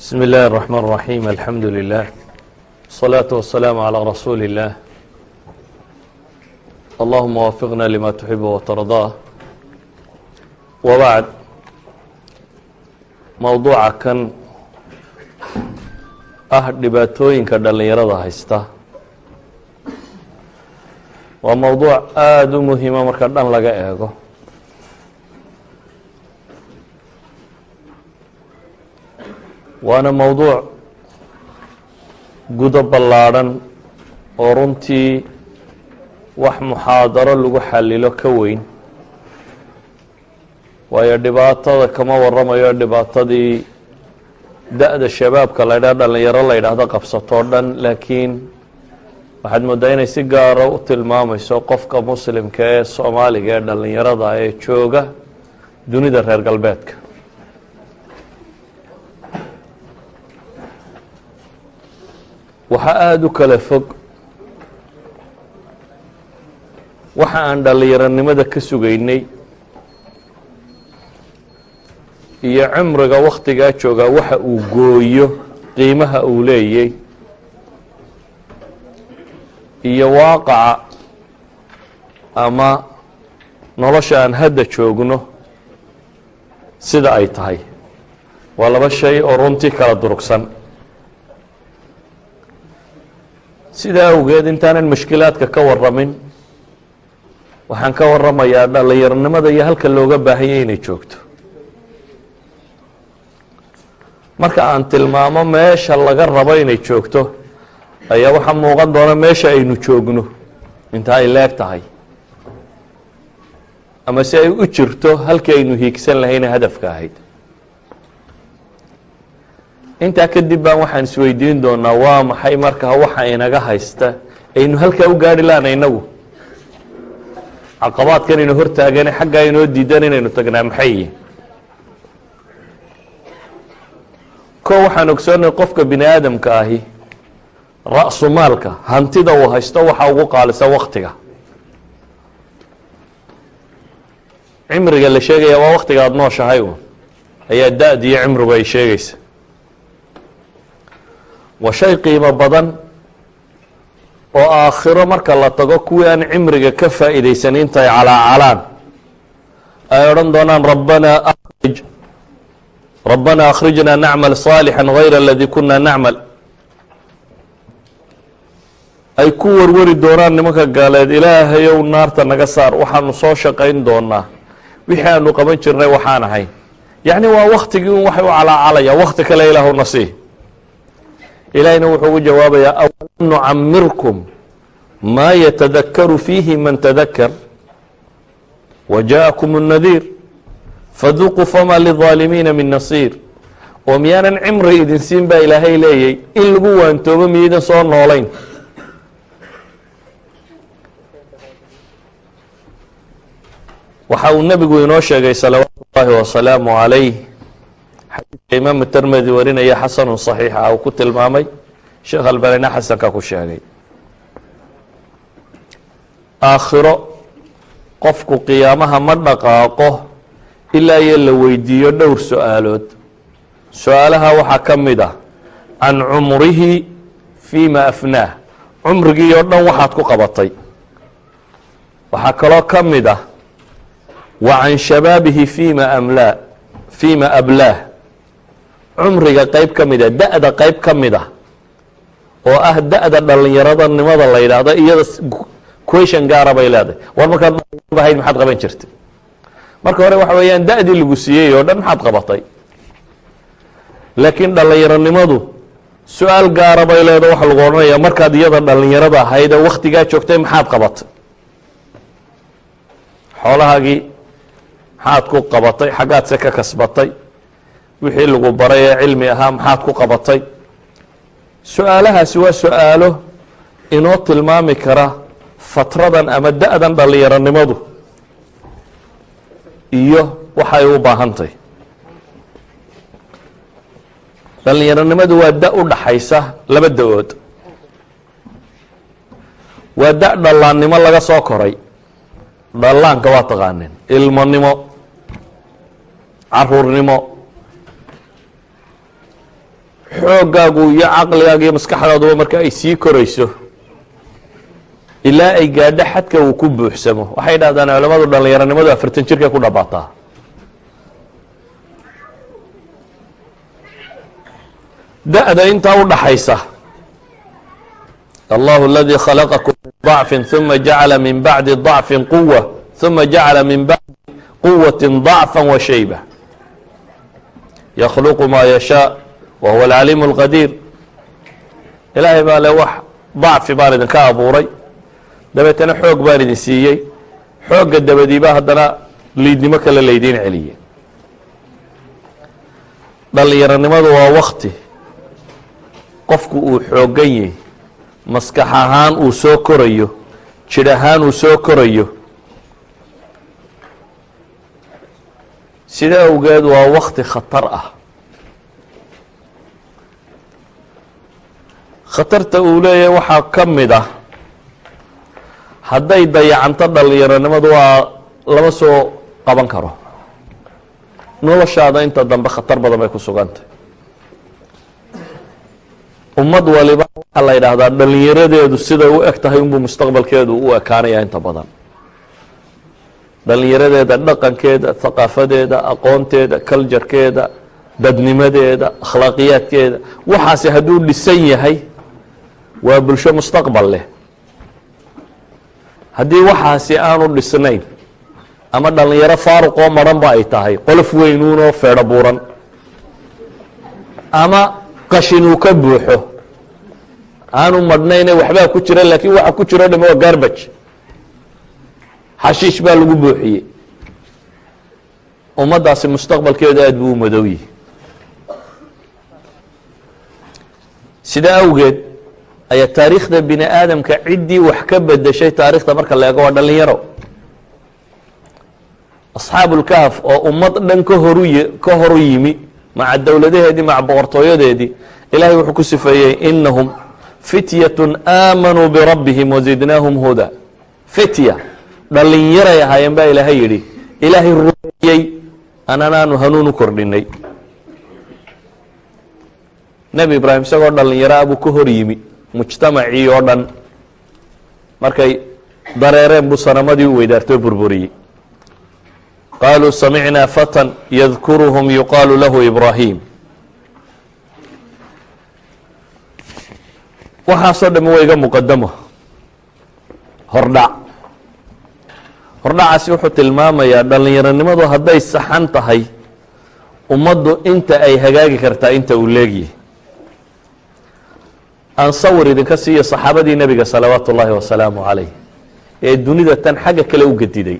بسم الله الرحمن الرحيم الحمد لله الصلاة والسلام على رسول الله اللهم وفقنا لما تحب وترضاه وبعد mowduuca kan ah dhibaatooyinka dhallinyarada haysta waa mowduuc aada u muhiima marka dhan laga eego Waana mowduuc gudo ballaadhan oo runtii wax muxaadaro lagu xalilo ka weyn. Waayo dhibaatada kama waramayo dhibaatadii da-da shabaabka la ydhaha dhallinyaro la ydhaahdo qabsatoo dhan laakiin waxaad mooddaa inay si gaara u tilmaamayso qofka muslimka ee soomaaliga ee dhallinyarada ee jooga dunida reer galbeedka waxaa aada u kala fog. Waxa aan dhallinyaronimada ka sugaynay. Iyo cimriga wakhtigaa joogaa waxa uu gooyo qiimaha uu leeyay. Iyo waaqaca ama nolosha aan hadda joogno sida ay tahay. Waa laba shay oo runtii kala durugsan sidaa awgeed intaanan mashkilaadka ka waramin waxaan ka waramayaa dhallinyaronimada iyo halka looga baahanyay inay joogto. Marka aan tilmaamo meesha laga rabo inay joogto ayaa waxaa muuqan doona meesha aynu joogno inta ay leeg tahay. Ama si ay u jirto halkii aynu hiigsan lahayna hadafka ahayd intaa kadib baan waxaan isweydiin doonaa waa maxay markaa waxa inaga haysta? Aynu halkaa u gaari lahana inagu. Caqabaadkan inu hortaagane xaggaa inoo diidan inaynu tagnaa maxay? Yihin ko waxaan ogsoonay qofka bini aadamka ahi ra-su maalka hantida uu haysto waxa ugu qaalisa waktiga cimriga la sheegaya waa waktiga aada nooshahay ayaa da-d iyo cimrigu ay sheegaysa waa shay qiimo badan oo aakhiro marka la tago kuwii aan cimriga ka faa'idaysan intay calaacalaan ay odhan doonaan rabbana akrij rabbana akhrijnaa nacmal saalixan hayra aladii kunaa nacmal. Ay ku warwari doonaan nimanka gaaleed ilaahayow naarta naga saar waxaanu soo shaqayn doonaa wixii aanu qaban jirnay waxaan ahay. Yacni waa waktigii un waxay u calaacalaya wakti kale ilaahuna sii ilaahayna wuxuu ugu jawaabayaa awalam nucamirkum maa yatadakaru fiihi man tadakar wa jaءakum الnadiir faduquu fama lilظaalimiina min nasiir oo miyaanan cimri idin siin baa ilaahay leeyay in lagu waantoobo miyaydan soo noolayn waxa uu nebigu inoo sheegay salawaatu ullaahi wasalaamu calayh xadiidka imaamu termedi warinaya xasanu صaxiixa uu ku tilmaamay. Sheekh albanina xasanka ku sheegay. Aakhiro qofku qiyaamaha ma dhaqaaqo ilaa iyo la weydiiyo dhowr su'aalood. Su'aalaha waxaa ka mid ah can cumrihi fiima afnaah cumrigii oo dhan waxaad ku qabatay. Waxaa kaloo ka mid ah wa can shabaabihi fiima amlaa fiima ablaah cumriga qeyb ka mid ah da-da qeyb ka mid ah oo ah da-da dhallinyaradanimada la yidhaahdo iyada question gaara bay leedahay. War markaad ahayd maxaad qaban jirtay marka hore waxa weeyaan da-dii lagu siiyey oo dhan maxaad qabatay. Laakiin dhallinyaronimadu su'aal gaara bay leedo waxa lagu odhanaya markaad iyada dhallinyarada ahayd ee waktigaa joogtay maxaad qabatay? Xoolahaagii maxaad ku qabatay? Xaggaad se ka kasbatay wixii lagu baray ee cilmi ahaa maxaad ku qabatay? Su'aalahaasi waa su'aalo inoo tilmaami kara fatradan ama da-dan dhallinyaronimadu iyo waxay u baahantahy dhallinyaronimadu waa da u dhaxaysa laba da'ood. Waa da dhallaannimo laga soo koray. Dhallaanka waa taqaaneen ilmonimo caruurnimo xooggaagu iyo caqligaagu iyo maskaxdaaduba marka ay sii korayso ilaa ay gaadho xadka uu ku buuxsamo waxay dhahdaan culamadu dhallinyaronimadu afartan jirkay ku dhabaataa da-da intaa u dhaxaysa allahu aladii khalaqakum min ضacfi ثuma jacala min bacdi ضacfi quwa ثuma jacala min bacdi quwati ضacfa wa shayba yakhluqu ma yashaa wa huwa alcaliim اlqadiir ilaahay baa le wax dacfi baan idinka abuuray dabeetana xoog baan idin siiyey xoogga dabadiiba haddana liidnimo kale laydiin celiyey dhallinyaronimadu waa wakti qofku uu xoogan yahy maskax ahaan uu soo korayo jidh ahaan uu soo korayo sida awgeed waa wakti khatar ah khatarta uu leeyahay waxaa ka mid ah. Hadday dayacanto dhallinyaronimadu waa lama soo qaban karo. Noloshaada inta dambe khatar badan bay ku sugantay ummad waliba waxaa la yidhaahdaa dhallinyaradeedu siday u eg tahay unbuu mustaqbalkeedu u ekaanaya inta badan. Dhallinyaradeeda dhaqankeeda thaqaafadeeda aqoonteeda culjarkeeda dadnimadeeda akhlaaqiyaadkeeda waxaasi hadduu dhisan yahay waa bulsho mustaqbal leh. Haddii waxaasi aanu dhisnayn ama dhallinyaro faaruqoo maranba ay tahay qolof weynuunoo feedho buuran ama qashin uu ka buuxo aanu madhnayne waxbaa ku jira laakiin waxa ku jiro dham waa garbaj xashiish baa lagu buuxiyey ummaddaasi mustaqbalkeedu aada buu u madow yihi sidaa awgeed ayaa taariikhda bini aadamka ciddii wax ka bedeshay taarikhda marka la eego waa dhallinyaro asxaabulkahf oo ummad dhan ka horu ka horu yimi maca dowladaheedii maca boqortooyadeedii ilahay wuxuu ku sifeeyey inahum fityatun aamanuu birabbihim wazidnaahum huda. Fitya. Dhallinyaray ahaayeen baa ilaahay yidhi ilaahay rumeeyey ananaanu hanuun kordhinay nebi ibraahim isagoo dhallinyaraa buu ka hor yimi mujtamacii oo dhan. Markay dareereen buu sanamadii u weydaartoo burburiyey. Qaaluu samicnaa fatan yadkuruhum yuqaalu lahu ibraahim. Waxaasoo dhami waa iga muqadamo hordhac. Hordhacaasi wuxuu tilmaamayaa dhallinyaronimadu hadday saxan tahay ummaddu inta ay hagaagi kartaa inta uu leegyahay aan sawir idinka siiyo saxaabadii nebiga salawaatu ullaahi wasalaamu calayh ee dunida tan xagga kale u gediday.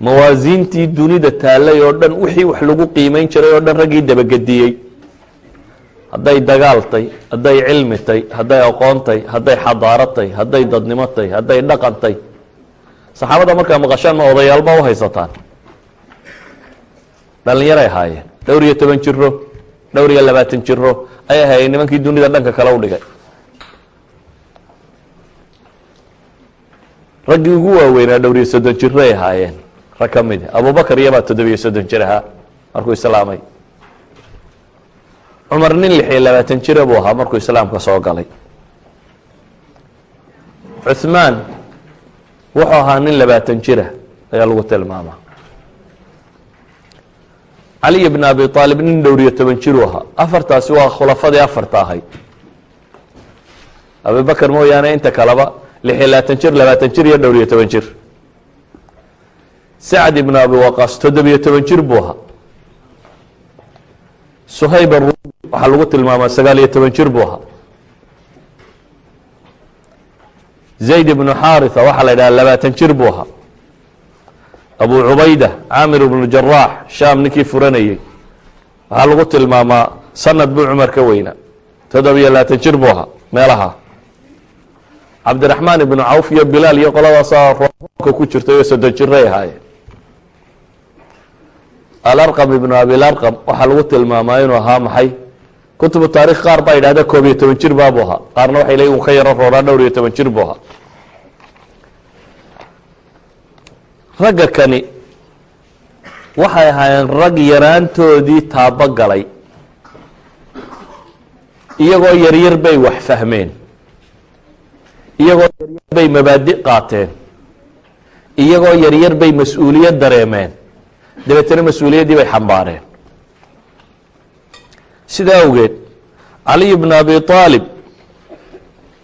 Mawaasiintii dunida taallay oo dhan wixii wax lagu qiimeyn jiray oo dhan raggii dabagediyey hadday dagaaltay hadday cilmitay hadday aqoontay hadday xadaaratay hadday dadnimotay hadday dhaqantay saxaabada markaa maqashaan ma odayaalba u haysataan. Dhallinyaray ahaayeen dhowr iyo toban jiro dhowr iyo labaatan jiro ay ahaayeen nimankii dunida dhanka kale u dhigay. Raggii ugu waaweynaa dhowr iyo soddon jiroay ahaayeen. Rag ka mid abubakar iyabaa toddobiyo soddon jir ahaa. Markuu islaamay. Cumar nin lix iyo labaatan jira buu ahaa markuu islaamka soo galay. Cuhmaan wuxuu ahaa nin labaatan jira ayaa lagu tilmaamaa caliy bn abi aalib nin dhowr iyo toban jiruu ahaa. Afartaasi waa khulafadii afarta ahayd abubakar mooyaane inta kaleba lix iyo labaatan jir labaatan jir iyo dhowr iyo toban jir. Sacd ibn abi waqaas toddobiyo toban jir buu ahaa. Suhayb arumi waxaa lagu tilmaamaa sagaal iyo toban jir buu ahaa. Zayd ibnu xaritha waxaa la yidhaha labaatan jir buu ahaa abu cubayda caamir ibnu jaraax shaam ninkii furanayey waxaa lagu tilmaamaa sanad buu cumar ka weynaa. Toddobiyo labaatan jir buu ahaa meelaha. Cabdiraxmaan ibnu cawf iyo bilaal iyo qoladaasaa roonka ku jirtay oo soddon jiray ahaayeen alarqam ibnu abilarqam waxaa lagu tilmaamaa inuu ahaa maxay? Kutubu taarikh qaar baa yidhahda koob iyo toban jir baabuu ahaa. Qaarna waxay leeyiin uu ka yaro roonaa dhowr iyo toban jir buu ahaa ragga kani waxay ahaayeen rag yaraantoodii taabo galay iyagoo yaryar bay wax fahmeen iyagoo yaryar bay mabaadi qaateen iyagoo yaryar bay mas'uuliyad dareemeen dabeetana mas'uuliyaddii bay xambaareen. Sidaa awgeed caliy bn abi aalib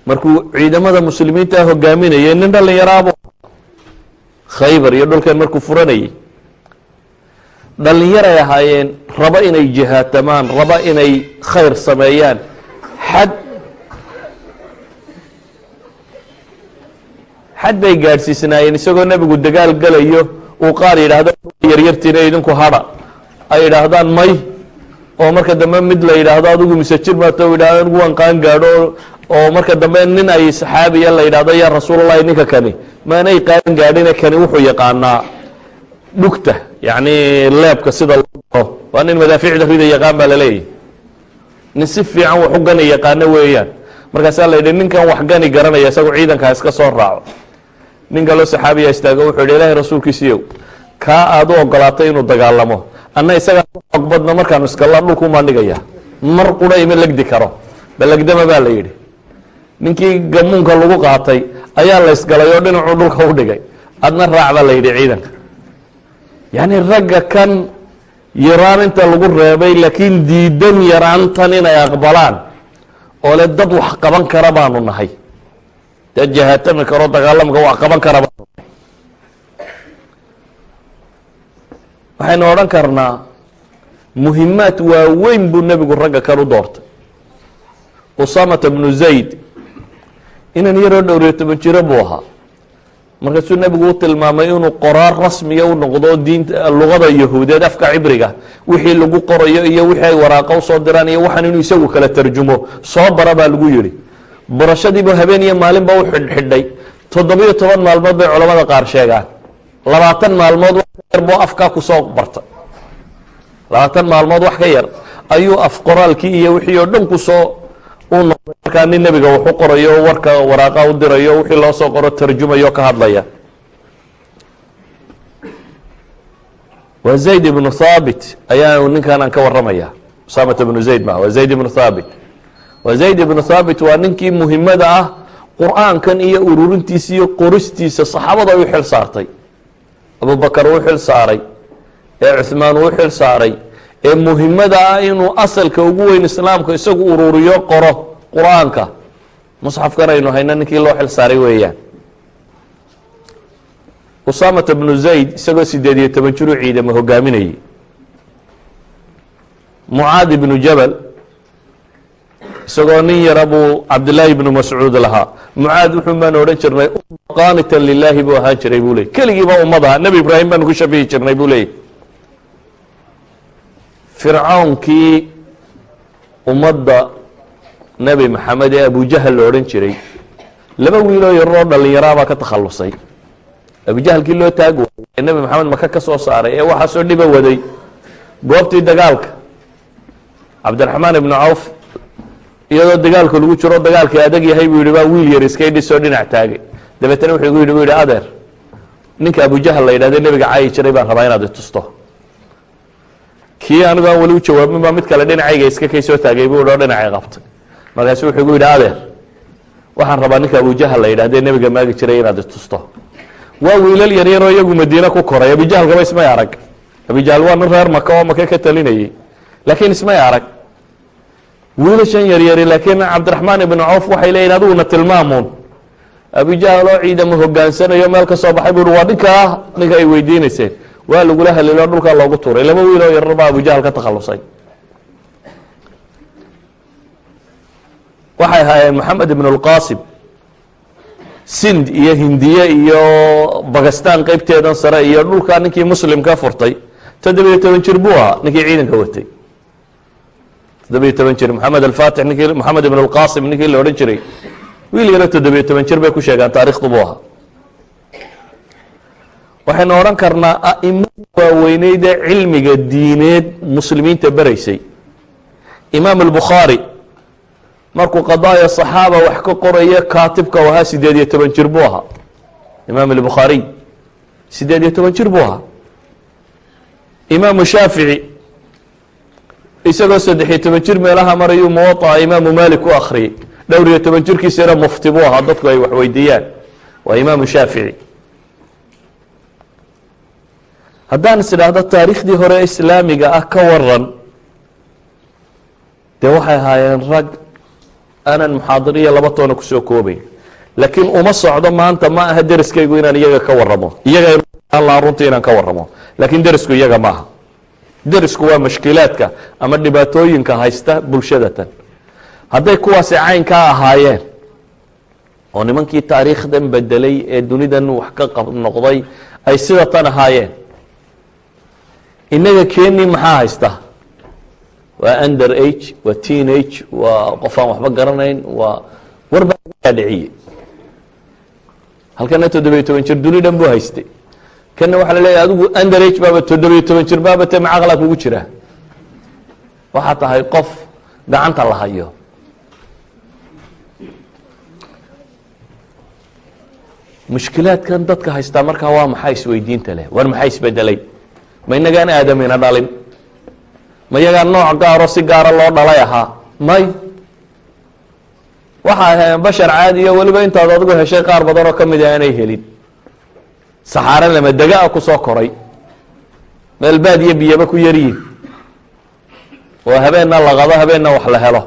markuu ciidamada muslimiinta hogaaminayay nin dhallinyaraabo khaybar iyo dhulkan markuu furanayay. Dhallinyaray ahaayeen raba inay jihaatamaan raba inay khayr sameeyaan. Xad xad bay gaadhsiisnaayeen isagoo nebigu dagaal gelayo uu qaar yidhaahdo yaryartiina idinku hadha ay yidhaahdaan may. Oo marka dambe mid la yidhaahdo adigu mise jir maato yidhahdo anigu waan qaan gaadho marka dambe nin ay saxaabiya la yidhahdo yaa rasuulallahi ninka kani maanay qaan gaadhine kani wuxuu yaqaanaa dhugta yacni leebka sida loo waa nin madaafiicda rida yaqaan baa laleeyahy nin si fiican wax u gani yaqaano weeyaan. Markaasaa la yidhi ninkan wax gani garanaya isagu ciidankaa iska soo raaco. Nin kaloo saxaabiya istaago wuxuu yidhi ilaahay rasuulkiisiiyow kaa aad u ogolaatay inuu dagaalamo. Anna isagaa xoog badna markaanu iskala dhulkumaan dhigaya mar qura ima legdi karo. Balagdama baa la yidhi ninkii gamuunka lagu qaatay ayaa la ysgalay oo dhinacuu dhulka u dhigay. Adna raac baa la yidhi ciidanka yacni ragga kan yaraan inta lagu reebay laakiin diidan yaraantan inay aqbalaan oo le dad wax qaban kara baanu nahay. Dad jahaatami karo dagaalamka wax qaban kara baanu nahay. Waxaynu odhan karnaa muhimaad waaweyn buu nebigu ragga kan u doortay. Usamata bnu zayd inan yaroo dhowriyo jiro buu ahaa. Markaasuu nebigu u tilmaamay inuu qoraar rasmiya u noqdo diinta luqada yahuudeed afka cibriga. Wixii lagu qorayo iyo wixii ay u soo diraan iyo waxaan inuu isagu kala tarjumo. Soo bara baa lagu yihi barashadiibu habeen iyo maalinba u xidhxidhay toddobiyo toban maalmood bay culamada qaar sheegaan. Labaatan maalmood wax ka yar buu afkaa ku soo barta. Labaatan maalmood wax ka yar. Ayuu af qoraalkii iyo wixii oo dhan ku soo u noqday markaa nin nebiga wax u qorayo warka waraaqa u dirayo wixii loo soo qoro tarjumayo ka hadlaya. Waa zayd ibnu thaabit ayaa ninkan aan ka waramaya usaamata ibnu zayd ma waa zayd ibnu thaabit. Waa zayd ibnu thaabit waa ninkii muhimada ah qur'aankan iyo ururintiisa iyo qoristiisa saxaabada u xil saartay. Abubakar uu xil saaray ee cuhmaan uu xil saaray ee muhimada ah inuu asalka ugu weyn islaamka isagu ururiyo qoro qur'aanka. Musxafkan aynu hayno ninkii loo xil saaray weeyaan. Usaamata bnu zayd isagoo sideed iyo toban jiruu ciidamo hogaaminayay. Mucaad ibnu jabal isagoo nin yara buu cabdillaahi ibnu mascuud lahaa. Mucaad wuxuu baan odhan jirnay qaanitan lilaahi buu ahaan jiray buu ley keligiiba ummadaha nebi ibraahim baanu ku shabihi jirnay buu leeyay fircawnkii ummadda nebi maxamed ee abujahal la odhan jiray. Laba wiiloo yaroo dhallinyaraabaa ka takhallusay. Abujahalkii loo taag waayay ee nebi maxamed maka ka soo saaray ee waxaasoo dhiba waday. Goobtii dagaalka cabdiraxmaan ibnu cawf iyadoo dagaalka lagu jiro dagaalkii adag yahay buu yihi baa wiil yar iskay dhisoo dhinac taagay dabeetana wuxuu igu yidhi bu yihi adeer ninka abujahal la yidhahde nebiga caayi jiray baan rabaa inaad itusto kii anigu aan weli u jawaabin baa mid kale dhinacayga iska kay soo taagay buu o dhinacay qabtay. Markaasu wuxuu igu yidhi adeer waxaan rabaa ninka abujahal la yidhahde nebiga maagi jiray inaad itusto waa wiilal yaryaroo iyagu madiine ku koray. Abijahalkaba ismay arag. Abijahal waa nin reer maka oo maka ka talinayay. Laakiin ismay arag. Wiilashan yaryari laakiin cabdiraxmaan ibnu cawf waxay leeyihiin adiguna tilmaamuun abijahal oo ciidamo hogaansanayo meel ka soo baxay buu waa ninkaa ninka ay weydiinayseen waa lagula halilo dhulkaa loogu tuuray. Laba wiil oo yarar baa abujahal ka takhalusay. Waxay ahaayeen moxamed ibn اlqasim sind iyo hindiye iyo bakistan qeybteedan sare iyo dhulkaa ninkii muslimka furtay. Toddobiyo toban jir buu ahaa ninkii ciidanka watay. Toddobiyo toban jir moxamed alfatix ninkii moxamed ibn اlqasim ninkii la odhan jiray. Wiil yaro toddobiyo toban jir bay ku sheegaan taarikhdu buu ahaa waxaynu odhan karnaa a'imadii waaweyneydee cilmiga diineed muslimiinta beraysay imaam albukhaari markuu qadaaya صaxaaba wax ka qoraya kaatibka u ahaa sideed iyo toban jir buu ahaa. Imaam albukhaariy sideed iyo toban jir buu ahaa. Imaamu shaafici isagoo saddexiyo toban jir meelaha marayuu muwaطaca imaamu malik u akhriyey dhowr iyo toban jirkiisana mufti buu ahaa dadku ay wax weydiiyaan. Waa imaamu shaafici haddaan is idhaahdo taariikhdii hore islaamiga ah ka waran dee waxay ahaayeen rag aanan muxaadiriya laba toona ku soo koobayn laakiin uma socdo maanta ma aha deriskaygu inaan iyaga ka waramo iyaga runtii inaan ka waramo laakiin derisku iyaga maaha derisku waa mashkilaadka ama dhibaatooyinka haysta bulshadatan. Hadday kuwaasi caynkaa ahaayeen oo nimankii taariikhdan bedelay ee dunidan wax ka noqday ay sida tan ahaayeen innaga keni maxaa haysta? Waa under age waa teen age waa qof aan waxba garanayn waa warbaa dhiciyey halkana toddobiyo toban jir duni dhan buu haystay. Kana waxaa la leeyahy adigu under age baaba toddobiyo toban jir baaba te macaqlaa kugu jira. Waxaa tahay qof gacanta la hayo. Mushkilaadkan dadka haystaa markaa waa maxaa isweydiinta leh? War maxaa isbedelay ma inagaan aadamina dhalin? Ma nooc gaaro si gaara loo dhalay ahaa? May. Waxa ahayn bashar caadiya weliba intaad adigu heshay qaar badan oo ka mid a aanay helin. Saxaare lama dega-a ku soo koray. Meel baad iyo biyaba ku yaryihin oo habeenna la habeenna wax la helo.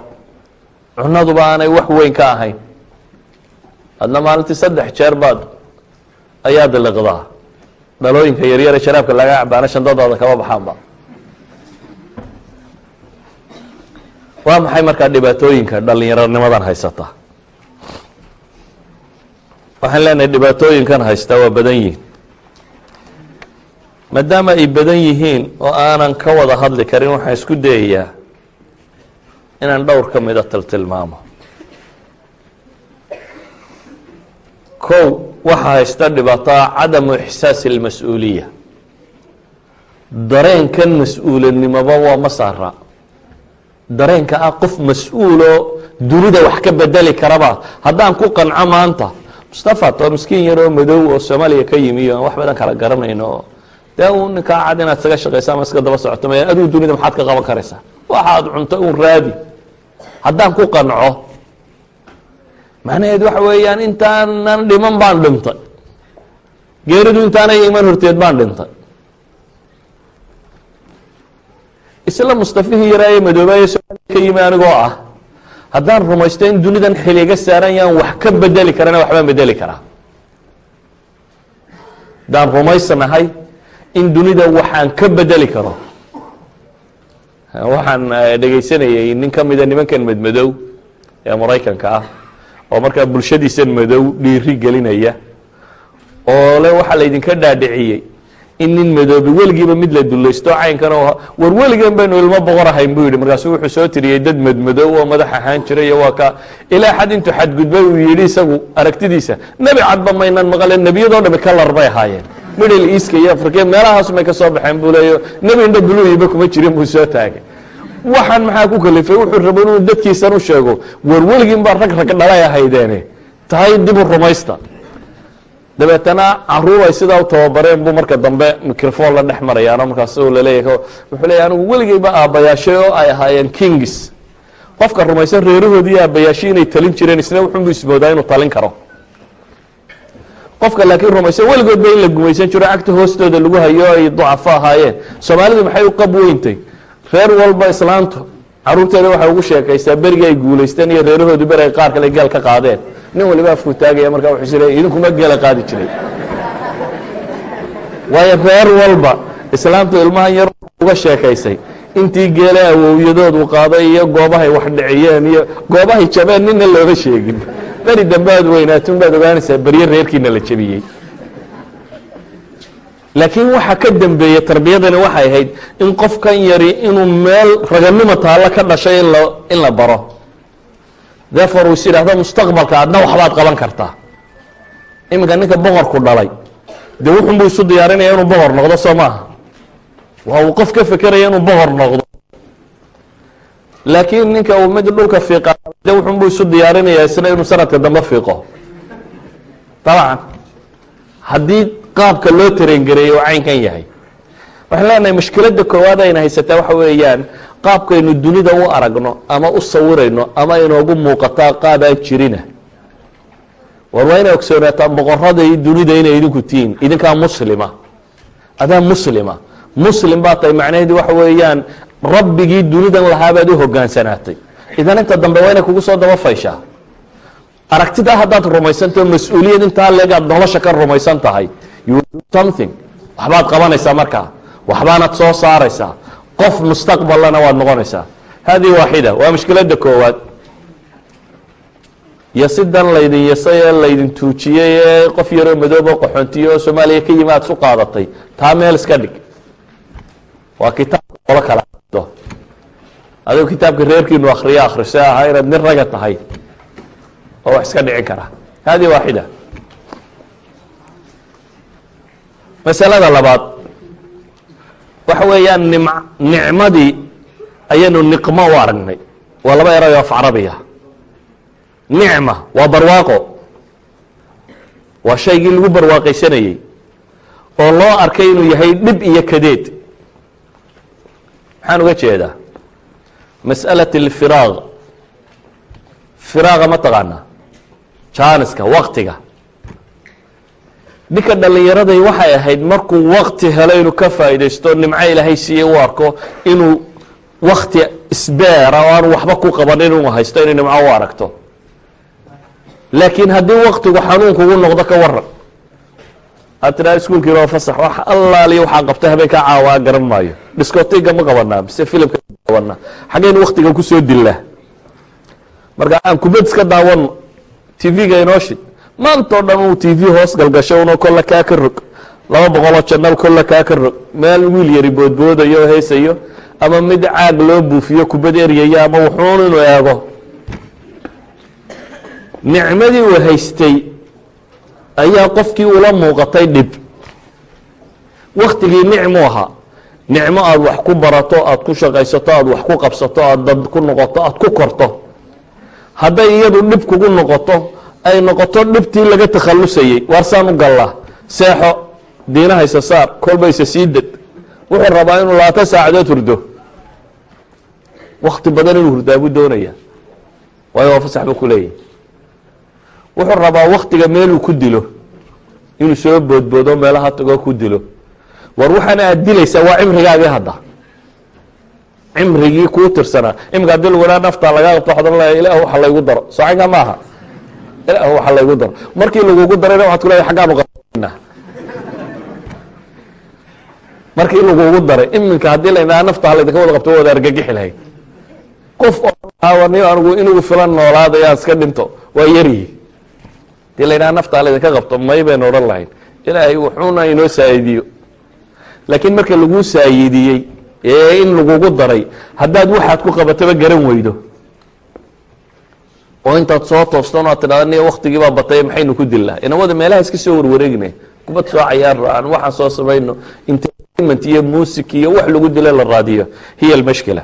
Cunaduba aanay wax weyn ka ahayn. Adna maalintii saddex jeer baad ayaa diliqdaa dhalooyinka yaryare sharaabka laga cabaana shandadooda kama baxaanba. Waa maxay markaa dhibaatooyinka dhallinyaronimadan haysata? Waxaan leenahay dhibaatooyinkan haysta waa badan yihiin. Maadaama ay badan yihiin oo aanan ka wada hadli karin waxaan isku dayayaa inaan dhowr ka mida tiltilmaamo kow waxaa haysta dhibaataa cadamu ixsaasi اlmas-uuliya dareenkan mas'uulanimoba waa ma saara. Dareenka ah qof mas'uuloo dunida wax ka bedeli karaba haddaan ku qanco maanta mustafa waa miskiin yaroo madow oo soomaaliya ka yimi o aan wax badan kala garanayno oo dee uu ninkaa cad inaad isaga shaqaysa ama iska daba socoto maya aduu dunida maxaad ka qaban karaysaa? Waxaad cunto un raadi. Haddaan ku qanco macnaheed waxa weeyaan intaanan dhiman baan dhintay geeridu intaanay iman horteed baan dhintay isla mustafihii yaraaye madoobaye somaaliya ka yimi anigoo ah haddaan rumaysto in dunidan xilliga saaran yaan wax ka bedeli karana waxbaan bedeli karaa. Haddaan rumaysanahay in dunida waxaan ka bedeli karo. Waxaan dhegaysanayay nin ka mida nimankan madmadow ee maraykanka ah oo markaa bulshadiisan madow dhiiri gelinaya oo le waxaa laydinka dhaadhiciyey in nin madoobi weligiiba mid la dulaysto caynkan war weligan baynu ilmo boqor ahayn buu yidhi. Markaasu wuxuu soo tiriyey dad madmadow oo madax ahaan jiray waa ka. Ilaa xad intuu xadgudbay uu yidhi isagu aragtidiisa nebi cadba maynan maqle nebiyadoo dhami kalar bay ahaayeen. Middle easka iyo africa meelahaas may ka soo baxeen buu leeyo. Nebi indho buluyiba kuma jirin buu soo taagay waxaan maxaa ku kalifay? Wuxuu raba inuu dadkiisan u sheego war weligiin baa rag rag dhalay ahaydeene tahay dib u rumaysta. Dabeetana carruur ay sidaa u tababareen buu marka dambe microphone la dhex marayaano markaas laleeyahy wuxuu leeyahy anigu weligeyba aabbayaashay oo ay ahaayeen kings qofka rumaysan reerahoodii iyo aabbayaashii inay talin jireen isna wuxunbu ismoodaa inuu talin karo. Qofka laakiin rumaysan weligoodba in la gumaysan jiro cagta hoostooda lagu hayo ay ducafo ahaayeen. Soomaalidu maxay u qab weyntay reer walba islaantu caruurteeda waxay ugu sheekaysaa berigii ay guulaysteen iyo reerahoodu ber ay qaar kale geel ka qaadeen. Nin waliba afku taagaya markaa wuxuu is leeyahy idinkuma geela qaadi jiray. Waayo reer walba islaamtu ilmahan yar uga sheekaysay intii geele awowyadoodu qaaday iyo goobahay wax dhiciyeen iyo goobahay jabeen nina looma sheegin. Beri dambe aad weynaatun baad ogaanaysaa berye reerkiina la jebiyey laakiin waxa ka dambeeyey tarbiyadani waxay ahayd in qofkan yari inuu meel raganimo taallo ka dhashay in la baro. Therefore is yidhaahdo mustaqbalka adna waxbaad qaban kartaa. Iminka ninka boqorku dhalay dee wuxunbuu isu diyaarinaya inuu boqor noqdo soo maaha? Waa uu qof ka fekeraya inuu boqor noqdo. Laakiin ninka uu mid dhulka fiiqa de wuxunbuu isu diyaarinaya isna inuu sanadka dambe fiiqo. Dabcan haddii qaabka loo tarengareeyey oo caynkan yahay. Waxaan leenahay mushkiladda koowaad ayna haysataa waxa weeyaan qaabkaynu dunida u aragno ama u sawirayno ama inoogu muuqataa qaabaan jirina. War waa inay ogsoonaataan boqorada iyo dunida inay idinku tihiin idinkaa muslima. Adaa muslima. Muslim baa tahay macnaheedu waxa weeyaan rabbigii dunidan lahaabaad u hogaansanaatay idan inta dambe waa inay kugu soo daba fayshaa. Aragtidaa haddaad rumaysantaho mas'uuliyad intaa leegaad nolosha ka rumaysan tahay something. Waxbaad qabanaysaa markaa. Waxbaanad soo saaraysaa. Qof mustaqbalana waad noqonaysaa. Hadihi waaxida waa mushkiladda koowaad. Iyo sidan laydin yasay ee laydin tuujiyey ee qof yaroo madoobo qaxoontiyo oo soomaaliya ka yimi aad isu qaadatay. Taa meel iska dhig. Waa kitaabka qolo kala do adigo kitaabka reerkiinu akriyo akriso ahaa inaad nin raga tahay. Oo wax iska dhicin kara. Hadihi waaxida masalada labaad. Waxa weeyaan nim nicmadii ayaynu niqmo u aragnay. Waa laba erayo af carabiya nicma waa barwaaqo. Waa shaygii lagu barwaaqaysanayey oo loo arkay inuu yahay dhib iyo kadeed. Maxaan uga jeedaa mas'alat alfiraaq firaaqa ma taqaanaa? Jaaniska waktiga ninka dhallinyaraday waxay ahayd markuu wakti helo inuu ka faa'iidaysto nimco ilaahay siiyey u arko inuu wakti isbeera oo aanu waxba ku qabanin inuu haysto inay nimco u aragto. Laakiin haddii waktigu xanuun kugu noqdo ka waran aad tiraa iskuulkiina waa fasax wax allaaliya waxaa qabta habeenkaa caawaa garan maayo. Discotiga ma qabanaa mise filimka qabanaa xaggaynu waktiga ku soo dillaa marka aan kubad iska daawano tv-ga inoo shid maantao dhan uu v hoos galgasho uno kolle kaa ka rog. Laba boqoloo jannal kolle kaa ka rog. Meel wiil yari boodboodayo oo heesayo ama mid caag loo buufiyo kubad eryayo ama wuxuun inuu eego. Nicmadii uu haystay ayaa qofkii ula muuqatay dhib. Waktigii nicmu ahaa. Nicmo aada wax ku barato aada ku shaqaysato aada wax ku qabsato aada dad ku noqoto aada ku korto. Hadday iyadu dhib kugu noqoto ay noqoto dhibtii laga takhalusayey waarsaan u gallaa seexo diinahaysa saar kolbaysa sii dad. Wuxuu rabaa inuu labaatan saacadood hurdo. Wakti badan inuu hurdaa buu doonaya waayo waa fasax buu ku leeyahy wuxuu rabaa waktiga meeluu ku dilo. Inuu soo boodboodo meelaha tagoo ku dilo. War waxaana aad dilaysaa waa cimrigaagii hadda. Cimrigii kuu tirsanaa imika haddii lagu idhaha naftaa lagaa qabto waxaad ohan lahay ilaah waxa laygu daro. Socanka maaha. ilaah waxa laygu daro markii lagugu darayna waxad ku leedahay xaggaanu qabanaa markii lagugu daray iminka haddii la idhaha nafta halaydinka wada qabto waad argagixi lahayd qof oo ni anigu inugu filan noolaadaya iska dhinto. Waa yaryihi haddii la yidhaha nafta halaydinka qabto may baynu odhan lahayn. Ilaahay wuxuuna inoo saa'idiyo laakiin marka laguu saayidiyey ee in lagugu daray haddaad waxaad ku qabataba garan weydo oo intaad soo toostan o ad tidhahda niya waktigii baa batay maxaynu ku dilnaa inawada meelaha iska soo warwareegna kubad soo cayaar aan waxaan soo samayno entertainment iyo music iyo wax lagu dilo la raadiyo. Hiya almashkila.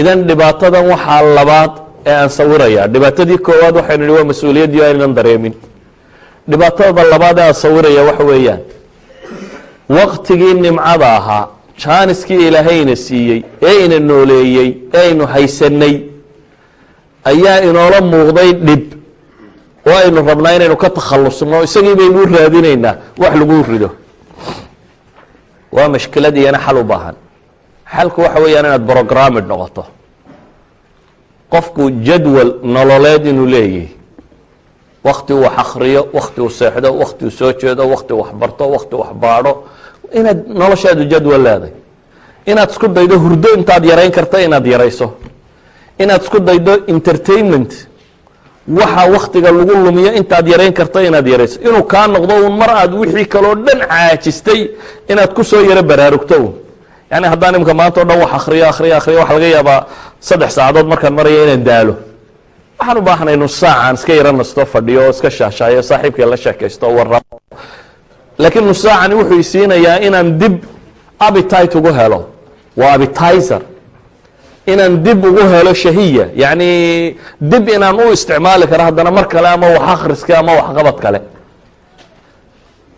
Idan dhibaatadan waxaa labaad ee aan sawiraya dhibaatadii koowaad waxaynu nihi waa mas'uuliyaddii aynan dareemin. Dhibaatada labaad ee aan sawiraya waxa weeyaan. Waktigii nimcada ahaa jaaniskii ilaahayna siiyey ee ina nooleeyey ee aynu haysanay ayaa inoola muuqday dhib. Oo aynu rabnaa inaynu ka takhalusno isagii baynu u raadinaynaa wax lagu rido. Waa mashkilad xal u baahan. Xalku waxa weeyaan inaad brogramid noqoto. Qofku jadwal nololeed inuu leeyahy wakti wax akriyo wakti uu seexdo wakti uu soo jeedo wakti wax barto wax baadho. Inaad noloshaadu jadwal leeday inaad isku daydo hurdo intaad yarayn karta inaad yarayso inaad isku daydo entertainment. Waxa waktiga lagu lumiyo intaad yarayn karta inaad yarayso inuu kaa noqdo un mar aad wixii kaloo dhan caajistay inaad ku soo yaro baraarugto. Yani haddaan imika maanta o dhan wax akriyo akriyo akriyo waxa laga yaabaa saddex saacadood markaan maraya inaan daalo. Waxaan u baahnay nus saacaan iska yaro nasto fadhiyo iska shaashaayo saaxiibkii la sheekaysto warramo. Laakiin nus saacani wuxuu isiinayaa inaan dib abitite ugu helo. Waa abitizer inaan dib ugu helo shahiya. Yacni dib inaan u isticmaali karo haddana mar kale ama wax akhriska ama waxqabad kale.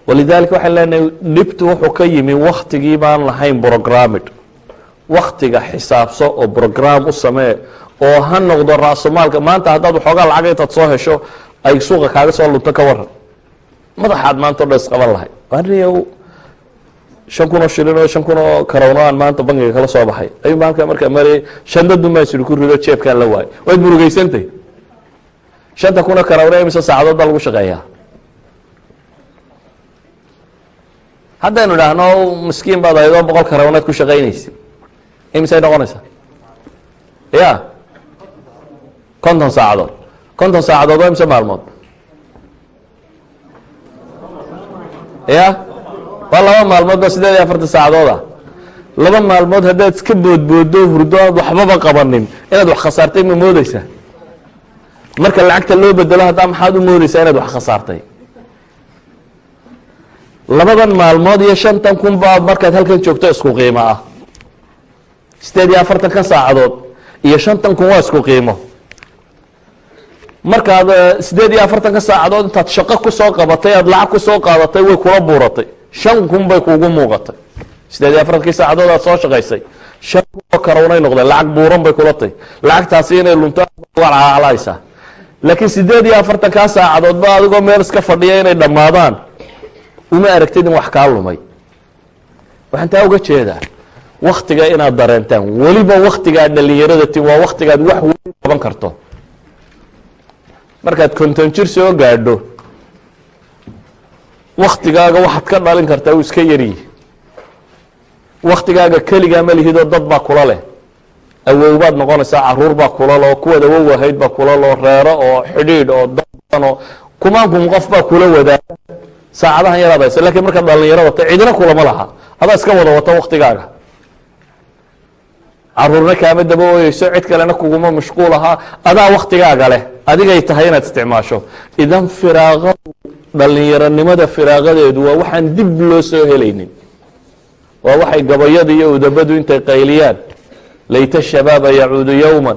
Walidalika waxaan leenahay dhibtu wuxuu ka yimi waktigii baan lahayn brogramid waktiga xisaabso oo brogram u samee oo ha noqdo ra-sumaalka maanta haddaad waxoogaa lacag intaad soo hesho ay suuqa kaaga soo lunto ka waran madaxaad maanta o dhan isqaban lahay shan kun oo shilin oo shan kun oo karowno aan maanta bankiga kala soo baxay. Ayuu maalka markaa marayay shandadun baa siri ku rido jeebkaan la waayay. Waad murugeysantay shanta kun oo karawno imise saacadood baa lagu shaqeeyaa? Haddaynu idhaahno miskiin baad ahayd oo boqol karawnaad ku shaqaynaysa imisay noqonaysaa? Ya konton saacadood. Konton saacadood waa imise maalmood? Ya waa laba maalmood ba sideed iyo afartan saacadooda laba maalmood haddaad iska boodboodo hurdo aad waxbaba qabanin inaad wax khasaartay ma moodeysaa marka lacagta loo bedelo haddaa maxaad u moodeysaa inaad wax khasaartay? Labadan maalmood iyo shantan kun baa markaad halkan joogto isku qiimo ah. Sideed iyo afartankan saacadood iyo shantan kun waa isku qiimo. Markaad sideed iyo afartanka saacadood intaad shaqo ku soo qabatay aad lacag ku soo qaadatay way kula buuratay shan kun bay kuugu muuqatay. Sideed afartankii saacadood aad soo shaqaysay. Shan kun oo karawnay noqdeen lacag buuran bay kula tay lacagtaasi inay lunto calaalaysaa laakiin sideed iyo afartankaa saacadoodba adigoo meel iska fadhiya inay dhammaadaan. Uma aragtid in wax kaa lumay. Waxaan taa uga jeedaa waktiga inaad dareentaan weliba waktigaad dhalinyarada ti waa waktigaad wax weyn qaban karto. Markaad konton jir soo gaadho waktigaaga waxaad ka dhalin kartaa uu iska yaryihi waktigaaga keligaa ma lihidoo dad baa kula leh. Awow baad noqonaysaa carruur baa kula leh oo kuwaad awow ahayd baa kula leh oo reero oo xidhiidh oo dadan oo kumaankum qof baa kula wadaaga saacadahan yaraad haysa lakiin markaad dhalinyaro wata cidina kulama laha. Adaa iska wada wata waktigaaga caruurna kaama daba ooyeyso cid kalena kuguma mashquul ahaa adaa waktigaaga leh adigay tahay inaad isticmaasho. Idan firaaqadu dhalinyaronimada firaaqadeedu waa waxaan dib loo soo helaynin. Waa waxay gabayadu iyo udabadu intay qayliyaan. Layta shabaaba yacuudu yowma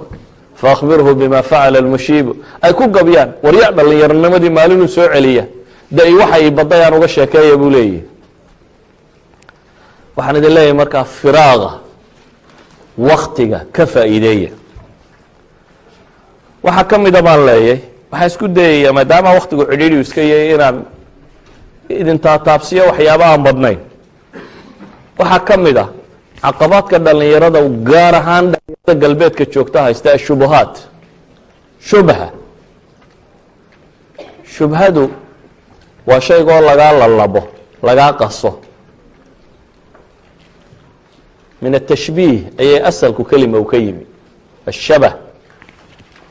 faakbirhu bima facala lmushiibu ay ku gabyaan warya dhalinyaronimadii maalinuu soo celiya? De waxay badayaan uga sheekeeya buu leeyahi waxaan idin leeyahay markaa firaaqa waktiga ka faa'iideeya. Waxaa ka mida baan leeyay waxaan isku dayaya maadaama waktigu cidhiidhi iska yahay inaan idin taataabsiyo waxyaaba aan badnayn. Waxaa ka mid a caqabaadka dhalinyarada gaar ahaan dhalinyarada galbeedka joogta haysta ee shubahaat shubha shubhadu waa shaygoo lagaa lalabo lagaa qaso min atashbiih ayay asalku kelima u ka yimi. Ashabah.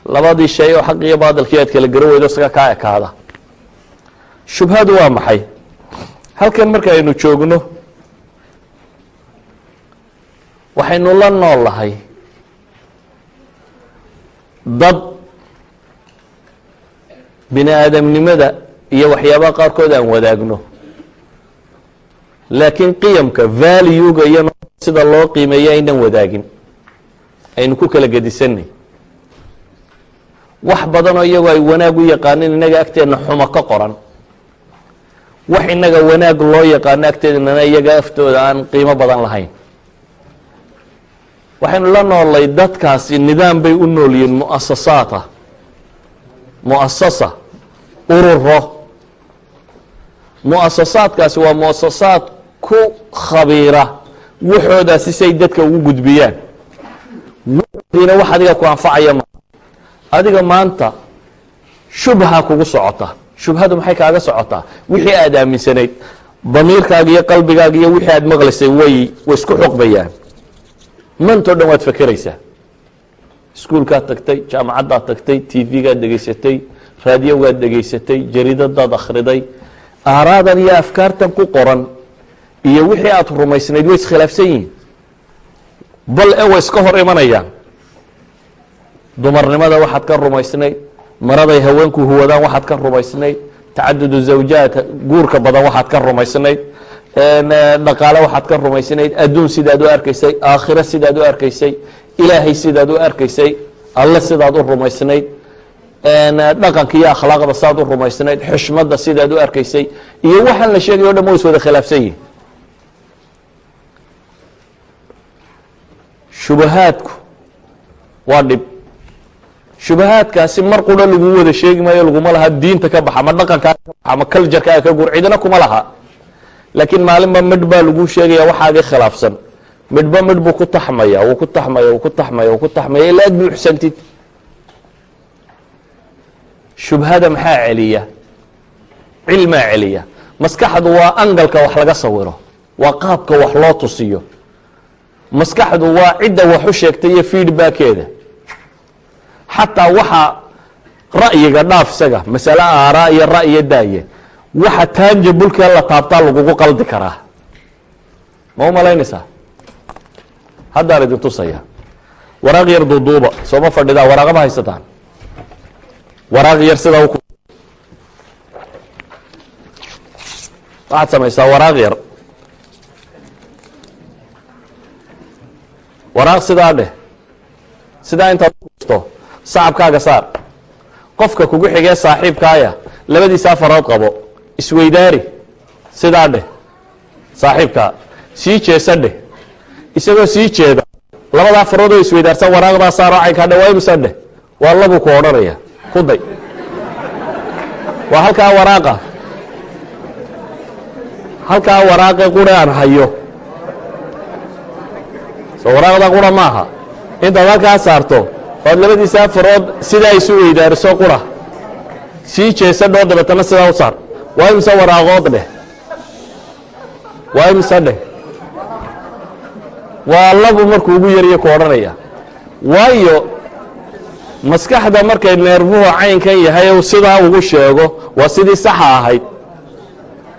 Labadii shay oo xaq iyo baadilkii aad kala garo weydo isaga kaa ekaada. Shubhadu waa maxay? Halkan marka aynu joogno waxaynu la nool lahay dad bini aadamnimada iyo waxyaabaha qaarkood aan wadaagno laakiin qiyamka valuega iyo sida loo qiimeeyo aynan wadaagin. Aynu ku kala gedisanay. Wax badanoo iyagoo ay wanaag u yaqaanin innaga agteenna xumo ka qoran. Wax innaga wanaag loo yaqaano agteednana iyaga aftooda aan qiimo badan lahayn. Waxaynu la noolay dadkaasi nidaam bay u nool yihiin muasasaata. Muasasa. Ururo. Muasasaadkaasi waa muasasaad ku khabiira waxoodaasi say dadka ugu gudbiyaan. Waxoodiina wax adiga ku anfacaya ma. Adiga maanta shubha kugu socota. Shubhadu maxay kaaga socotaa? Wixii aada aaminsanayd damiirkaaga iyo qalbigaaga iyo wixii aada maqlaysay way way isku xoqbayaan. Mantoo dhan waad fakeraysaa iskuulkaad tagtay jaamacaddaad tagtay t v-gaad dhegaysatay raadiyogaad dhegaysatay jaridadaad akhriday. Aaraadan iyo afkaartan ku qoran iyo wixii aada rumaysnayd way iskhilaafsan yihiin. Bal e way iska hor imanayaan. Dumarnimada waxaad ka rumaysnayd maraday haweenku huwadaan waxaad ka rumaysnayd tacadudu zawjaad guurka badan waxaad ka rumaysnayd dhaqaale waxaad ka rumaysnayd adduun sidaad u arkaysay aakhiro sidaad u arkaysay ilaahay sidaad u arkaysay alle sidaad u rumaysnayd dhaqanka iyo akhlaaqda sidaad u rumaysnayd xishmada sidaad u arkaysay iyo waxaan la sheegay o dhan wa is wada khilaafsan yihiin shubahaadku waa dhib. Shubahaadkaasi mar qura lagu wada sheegi maayo laguma laha diinta ka baxa ma dhaqankaa ka baxa ma kaljarkaa ka gur cidina kuma laha. Laakiin maalinba midh baa lagu sheegaya waxaagii khilaafsan. Midhba midh buu ku taxmaya wuu ku taxmaya wuu ku taxmaya wuu ku taxmaya ilaa aad buuxsantid shubhada maxaa celiya? Cilmaa celiya. Maskaxdu waa angalka wax laga sawiro waa qaabka wax loo tusiyo maskaxdu waa cidda wax u sheegtay iyo feedbackeeda. Xataa waxa ra'yiga dhaaf isaga masale aaraa iyo ra'yo daaye waxa taanjabulkee la taabtaa lagugu qaldi karaa. Ma u malaynaysaa? Haddaan idin tusaya waraaq yar duuduuba sooma fadhidaa waraaqama haysataan? Waraaq yar sidaa waxaad samaysaa waraaq yar waraaq sidaa dheh sidaa intaad usto sacabkaaga saar. Qofka kugu xigee saaxiibkaaya labadiisa afarood qabo. Isweydaari sidaa dheh saaxiibkaa sii jeesa dheh isagoo sii jeeda labada afarood oo isweydaarsan waraaqdaa saaro caynkaa dheh waa imisa dheh waa labuu ku odhanaya. Ku day. Waa halkaa waraaqa. Halkaa waraaqe qura aan hayo waraaqda qura maaha. Intaad halkaa saarto oad labadiisa afarood sidaa isu weydaariso qura. Sii jeesa dhoo dabeetana sidaa u saar. Waa imise waraaqood dheh waa imise dheh waa labu markuu ugu yariyo ku odhanaya. Waayo maskaxda markay neerfuhu caynkan yahay u sidaa ugu sheego waa sidii saxa ahayd.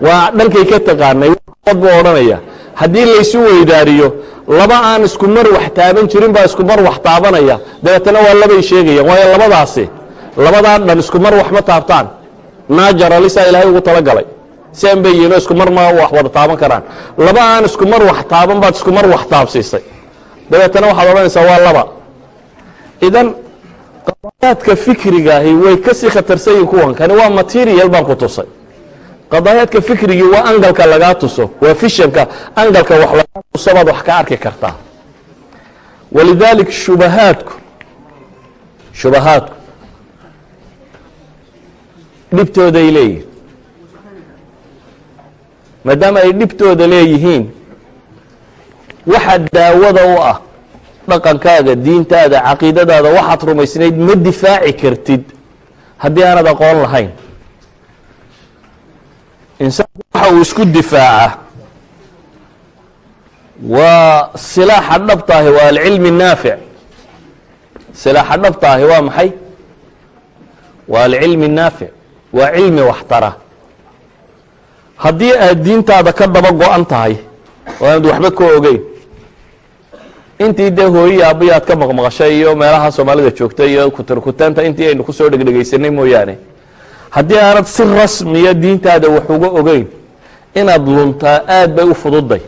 Waa dhankay ka taqaanay od buu odhanaya. Haddii laysu weydaariyo laba aan isku mar wax taaban jirin baa isku mar wax taabanaya. Dabeetana waa labay sheegayaan waayo labadaasi labadaa dhan isku mar wax ma taabtaan. Naajaralisaa ilaahay ugu talagalay. Sian bay yihiin oo isku mar ma wax wada taaban karaan. Laba aan isku mar wax taaban baad isku mar wax taabsiisay. Dabeetana waxaad odhanaysaa waa laba. Idan qadaayaadka fikrigaahi way ka sii khatarsan yihiin kuwan kani waa material baan ku tusay qadaayaadka fikrigii waa angalka lagaa tuso waa fishanka angalka wax lagaa tuso baad wax ka arki kartaa walidaalik shubahaadku shubahaadku dhibtooday leeyihiin maadaama ay dhibtooda leeyihiin waxa daawada u ah dhaqankaaga diintaada caqiidadaada waxaad rumaysnayd ma difaaci kartid. Haddii aanad aqoon lahayn insaanku waxa uu isku difaaca. Waa silaaxa dhabtaahi waa alcilmi naafic. Silaaxa dhabtaahi waa maxay? Waa alcilmi naafic. Waa cilmi waxtara. Haddii aad diintaada ka daba go-an tahay oo aanad waxba ka ogeyn intii dee hooyi aabbiyi aad ka maqmaqashay iyo meelaha soomaalida joogta iyo kutarkutaanta intii aynu ku soo dhegdhegaysanay mooyaane haddii aanad si rasmiya diintaada wax uga ogeyn inaad luntaa aad bay u fududay.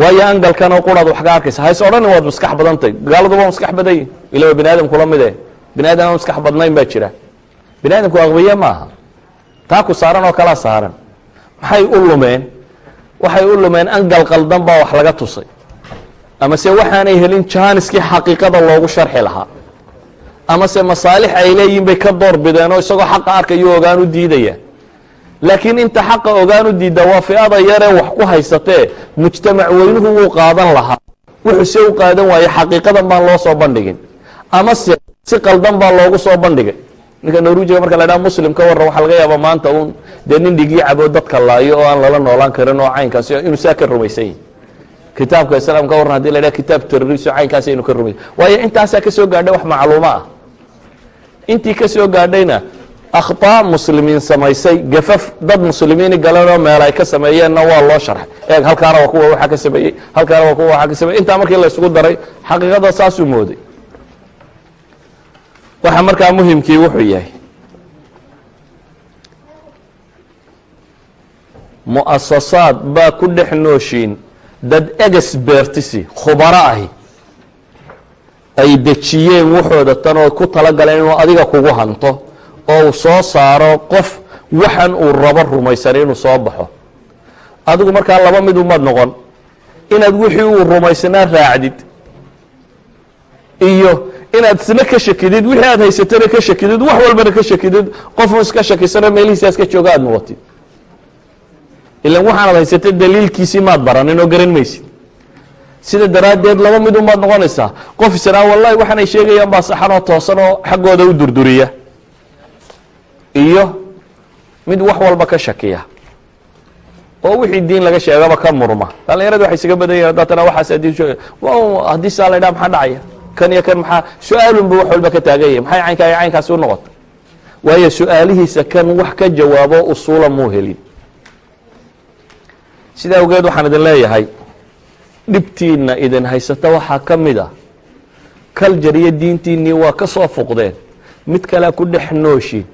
Waayo angalkan oo quraad wax ka arkaysa hays odhani waad maskax badantay. Gaaladu waa maskax badan yihiin ila waa bini aadamkula mide bini aadam aan maskax badnayn baa jira. Bini aadamku aqbiye maaha. Taa ku saaran oo kalaa saaran. Maxay u lumeen? Waxay u lumeen angal qaldan baa wax laga tusay. Ama se waxaanay helin jaaniskii xaqiiqada loogu sharxi lahaa ama se masaalix ay leeyihiin bay ka door bideen oo isagoo xaqa arkayo ogaan u diidaya. Laakiin inta xaqa ogaan u diida waa fiada yaree wax ku haysatee mujtamac weynuhu wuu qaadan lahaa. Wuxuu se u qaadan waaye xaqiiqadan baan loo soo bandhigin. Ama se si qaldan baa loogu soo bandhigay. Ninka norwijiga marka la dhaha muslim ka warran waxaa laga yaaba maanta uun dee nin dhigii cabo dadka laayo oo aan lala noolaan karin oo caynkaasi inuu saa ka rumaysan yahi kitaabka islaam ka warran haddii la dhaha kitaab terroriso caynkaasi aynu ka rumaysan waayo intaasaa ka soo gaadhay wax macluumo ah intii ka gaadhayna akhطaa muslimiin samaysay gafaf dad muslimiini galanoo meel ay ka sameeyeenna waa loo sharxay. Eeg halkaana waa kuwa waxaa ka sameeyey halkaana waa kuwa waxaa ka sameeyey. Intaa markii la daray xaqiiqada saasuu mooday. Waxa markaa muhimkii wuxuu yahay mu'asasaad baa ku dhex nooshiin dad egesbertisi khubaro ahi ay dejiyeen waxooda tan oo ku talagaleen inuu adiga kugu hanto oo uu soo saaro qof waxan uu rabo rumaysan inuu soo baxo. Adigu markaa laba mid umaad noqon. Inaad wixii uu rumaysanaa raacdid iyo inaad isna ka shakidid wixii aad haysatana ka shakidid wax walbana ka shakidid qofun iska shakisano meelihiisa iska jooga aad noqotid ilan waxaanad haysatay daliilkiisii maad baranin oo garan maysid sida daraaddeed laba mid un baad noqonaysaa. Qof israa wallahi waxaanay sheegayaan baa saxan oo toosan oo xaggooda u durduriya. Iyo mid wax walba ka shakiya. Oo wixii diin laga sheegaba ka murma. Dhallinyarada waxay isaga badan yahin daatana waxaas haddii saa la ydhaha maxaa dhacaya? Kan iyo kan maxaa su'aalunba wax walba ka taagan yahay maxay caynkaa caynkaasi u noqota waayo su'aalihiisa kan wax ka jawaabo usuula muu helin. Sida awgeed waxaan idin leeyahay dhibtiina idin haysata waxaa ka mid a kaljar iyo diintiinii waa ka soo fuqdeen. Mid kalea ku dhex nooshin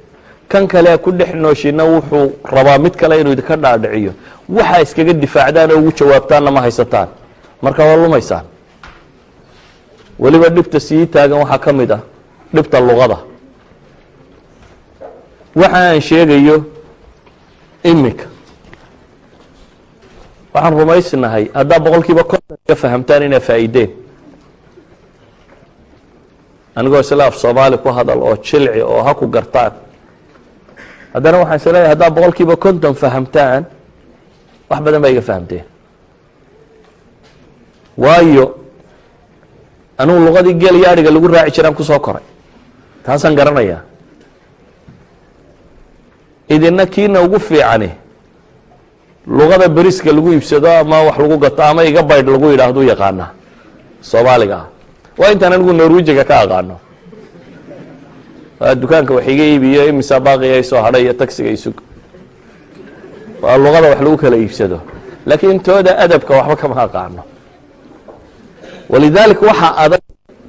kan kalea ku dhex nooshinna wuxuu rabaa mid kale inuu idinka dhaadhiciyo. Waxaa iskaga difaacdaan oo ugu jawaabtaanna ma haysataan. Marka waa lumaysaan weliba dhibta sii taagan waxaa ka mid ah dhibta luqada. Waxa aan sheegayo iminka waxaan rumaysnahay haddaa boqol kiiba konton ka fahamtaan inaa faa'iideen. Anigoo isla af soomaali ku hadal oo jilci oo ha ku gartaan. Haddana waxaan is leeyahay haddaa boqol kiiba konton fahamtaan wax badan baa iga fahamteen. Waayo anugu luqadii geel iyo adhiga lagu raaci jiraan ku soo koray. Taasaan garanayaa. Idina kiina ugu fiicani luqada beriska lagu iibsado ama wax lagu gato ama iga baydh lagu yidhaahdu yaqaana. Soomaaliga. Ah waa intaan anigu norwijiga ka aqaano. Dukaanka wax iga iibiyo imisa baaqiga soo hadhay iyo tagsiga isug waa luqada wax lagu kala iibsado. Laakiin tooda adabka waxba kama aqaano. Walidaalika waxaa adag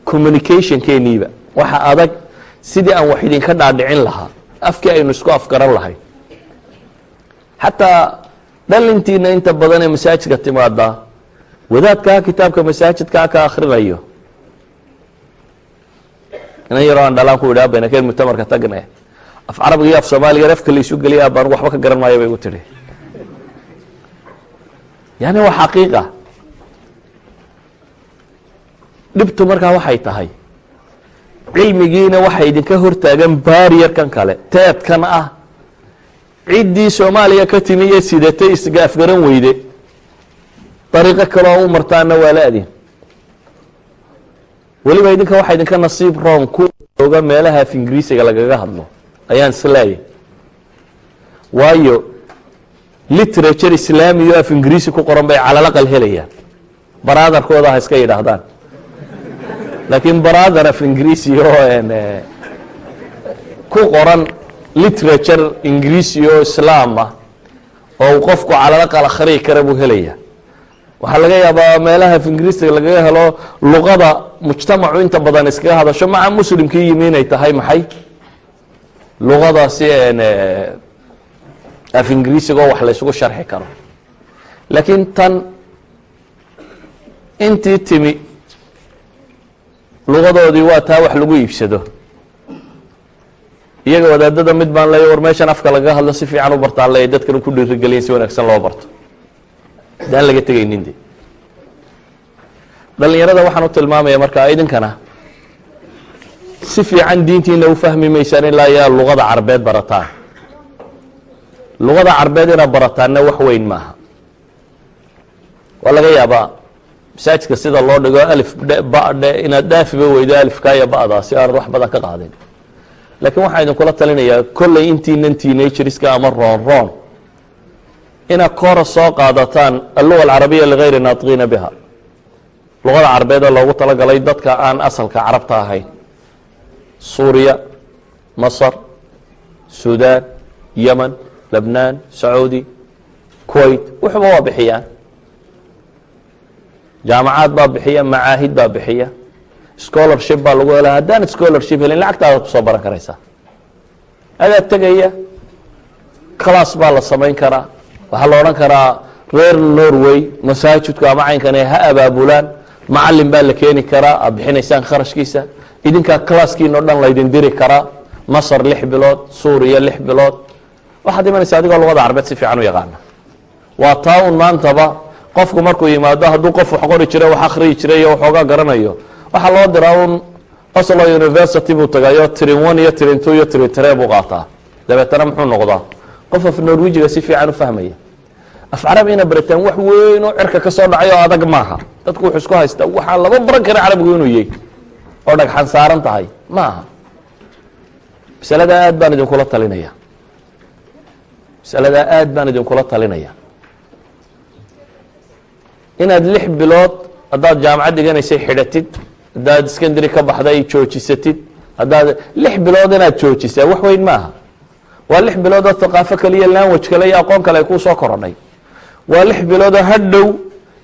communicationkeeniiba waxa adag sidii aan wax idinka dhaadhicin lahaa. Afkii aynu isku afgaran lahay xataa dhalintiina inta badan ee masaajidka timaadaa wadaadkaa kitaabka masaajidkaa ka akrinayo inan yaroo aan dhalaan ku idhaa baynakeen mutamarka tagne af carabiga iyo af soomaaliga afka la isu geliya baan waxba ka garan maayo bay igu tidhi. Yani waa xaqiiqa. Dhibtu markaa waxay tahay. Cilmigiina waxa idinka hortaagan baariyarkan kale teedkan ah ciddii soomaaliya ka timi iyo sidatay isga afgaran weyde dariiqo kaleo u martaana waa la adin weliba idinka waxaa idinka nasiib roon ku oga meelaha af ingiriisiga lagaga hadlo. Ayaan isleeyahy waayo literature islaami oo af ingiriisi ku qoran bay calalaqal helayaan. Baraadarkooda ha iska yidhaahdaan. Laakiin brother af ingiriisi oo ku qoran literature ingiriisi oo islaam ah oo uu qofku calalaqal akhriyi kara buu helaya waxaa laga yaabaa meelaha af ingiriisiga lagaga helo luqada mujtamacu inta badan iskaga hadasho maca muslimkii yimi inay tahay maxay? Luqadaasi af ingiriisiga oo wax la ysugu sharxi karo. Laakiin tan intii timi luqadoodii waa taa wax lagu iibsado iyaga wadaadada mid baan leeya war meeshan afka lagaga hadlo si fiican u bartaan leeya dadkana ku dhiirigeliyan si wanaagsan loo barto. Daan laga tegaynin de dhalinyarada waxaan u tilmaamaya markaa idinkana si fiican diintiina u fahmi maysaan ilaa yaa luqada carbeed barataan. Luqada carbeed inaad barataanna wax weyn maaha. Waa laga yaabaa masaajidka sida loo dhigo alif dhe ba dhe inaad dhaafiba weydo alifka iyo ba'daa si aanad wax badan ka qaadin laakiin waxaan idinkula talinayaa kolley intiinan teenagerska ama roon roon inaad koora soo qaadataan alluga alcarabiya ligayri naatiqiina biha. Luqada carbeed oo loogu talagalay dadka aan asalka carabta ahayn. Suuriya masar suudaan yemen lebnaan sacuudi kuwait wuxuba waa bixiyaan. Jaamacaad baa bixiya macaahid baa bixiya scholarship baa lagu hela haddaan scholarship helin lacagtaada ku soo baran karaysaa adaa tegaya. Class baa la samayn karaa. Waxaa la odhan karaa reer norway masaajidku ama caynkane ha abaabulaan. Macalin baa la keeni karaa aad bixinaysaan kharashkiisa. Idinkaa classkiina o dhan laydin diri karaa. Masar lix bilood suuriya lix bilood. Waxaad imanaysa adigoo luqada carbeed si fiican u yaqaana. Waa taa un maantaba. Qofku markuu yimaado hadduu qof wax qori jiray wax akhriyi jiray iyo waxoogaa garanayo waxaa loo diraa un oslo university buu tagayo trin one iyo trin two iyo trin tre buu qaataa. Dabeetana muxuu noqdaa? Qof af norwijiga si fiican u fahmaya. Af carabi ina barataan wax weyn oo cirka ka soo dhacay oo adag maaha. Dadku wuxuu isku haystaa waxaa lama baran kara carabigu inuu yahy oo dhagxan saaran tahay ma aha masaladaa aad baan idinkula talinaya masaladaa aad baan idinkula talinaya inaad lix bilood haddaad jaamacad dhiganaysay xidhatid haddaad secondary ka baxday joojisatid. Haddaad lix bilood inaad joojisaa wax weyn maaha. Waa lix biloodoo haqaafo kaliya language kale iyo aqoon kale ay kuu soo korodhay waa lix biloodoo hadhow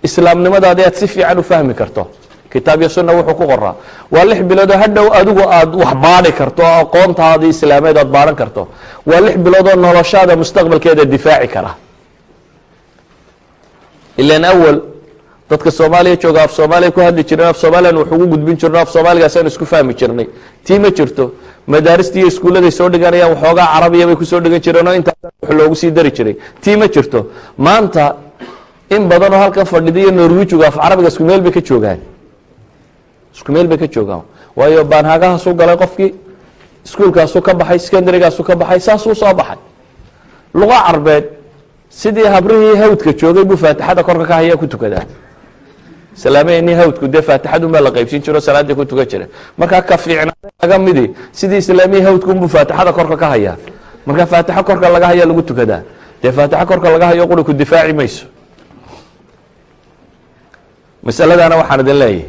islaamnimadaadi aad si fiican u fahmi karto. Kitaab iyo sunna wuxuu ku qoraa. Waa lix biloodoo hadhow adigu aad wax baadhi karto oo aqoontaadii islaameed aad baadhan karto. Waa lix biloodoo noloshaada mustaqbalkeeda difaaci kara. Ilan awal dadka soomaaliya jooga af soomaaliya ku hadli jireen af soomaliyan wax ugu gudbin jirno af soomaaligaasaan isku fahmi jirnay. Tii ma jirto madaaristii iyo iskuulladay soo dhiganayaan waxoogaa carabiya bay ku soo dhigan jireen oo intaas wax loogu sii dari jiray. Tii ma jirto. Maanta in badanoo halkan fadhidiyo norwijigu af carabiga isku meel bay ka joogaan. Isku meel bay ka joogaan. Waayo baanhagahaasuu galay qofkii iskuulkaasuu ka baxay secondarygaasuu ka baxay saasuu soo baxay. Luqa carbeed sidii habrihii hawdka joogay buu faatixada korka ka hayaa ku tukadaa salaameni hawdku dee faatixadun baa la qaybsin jiro salaaddii ku tukan jira. Markaa ka fiicnaaday laga midi. Sidii islaamihii hawdkunbuu faatixada korka ka hayaa. Marka faatixo korka laga haya lagu tukadaa. Dee faatixo korka laga hayo quri ku difaaci mayso. Masaladana waxaan idin leeyahay.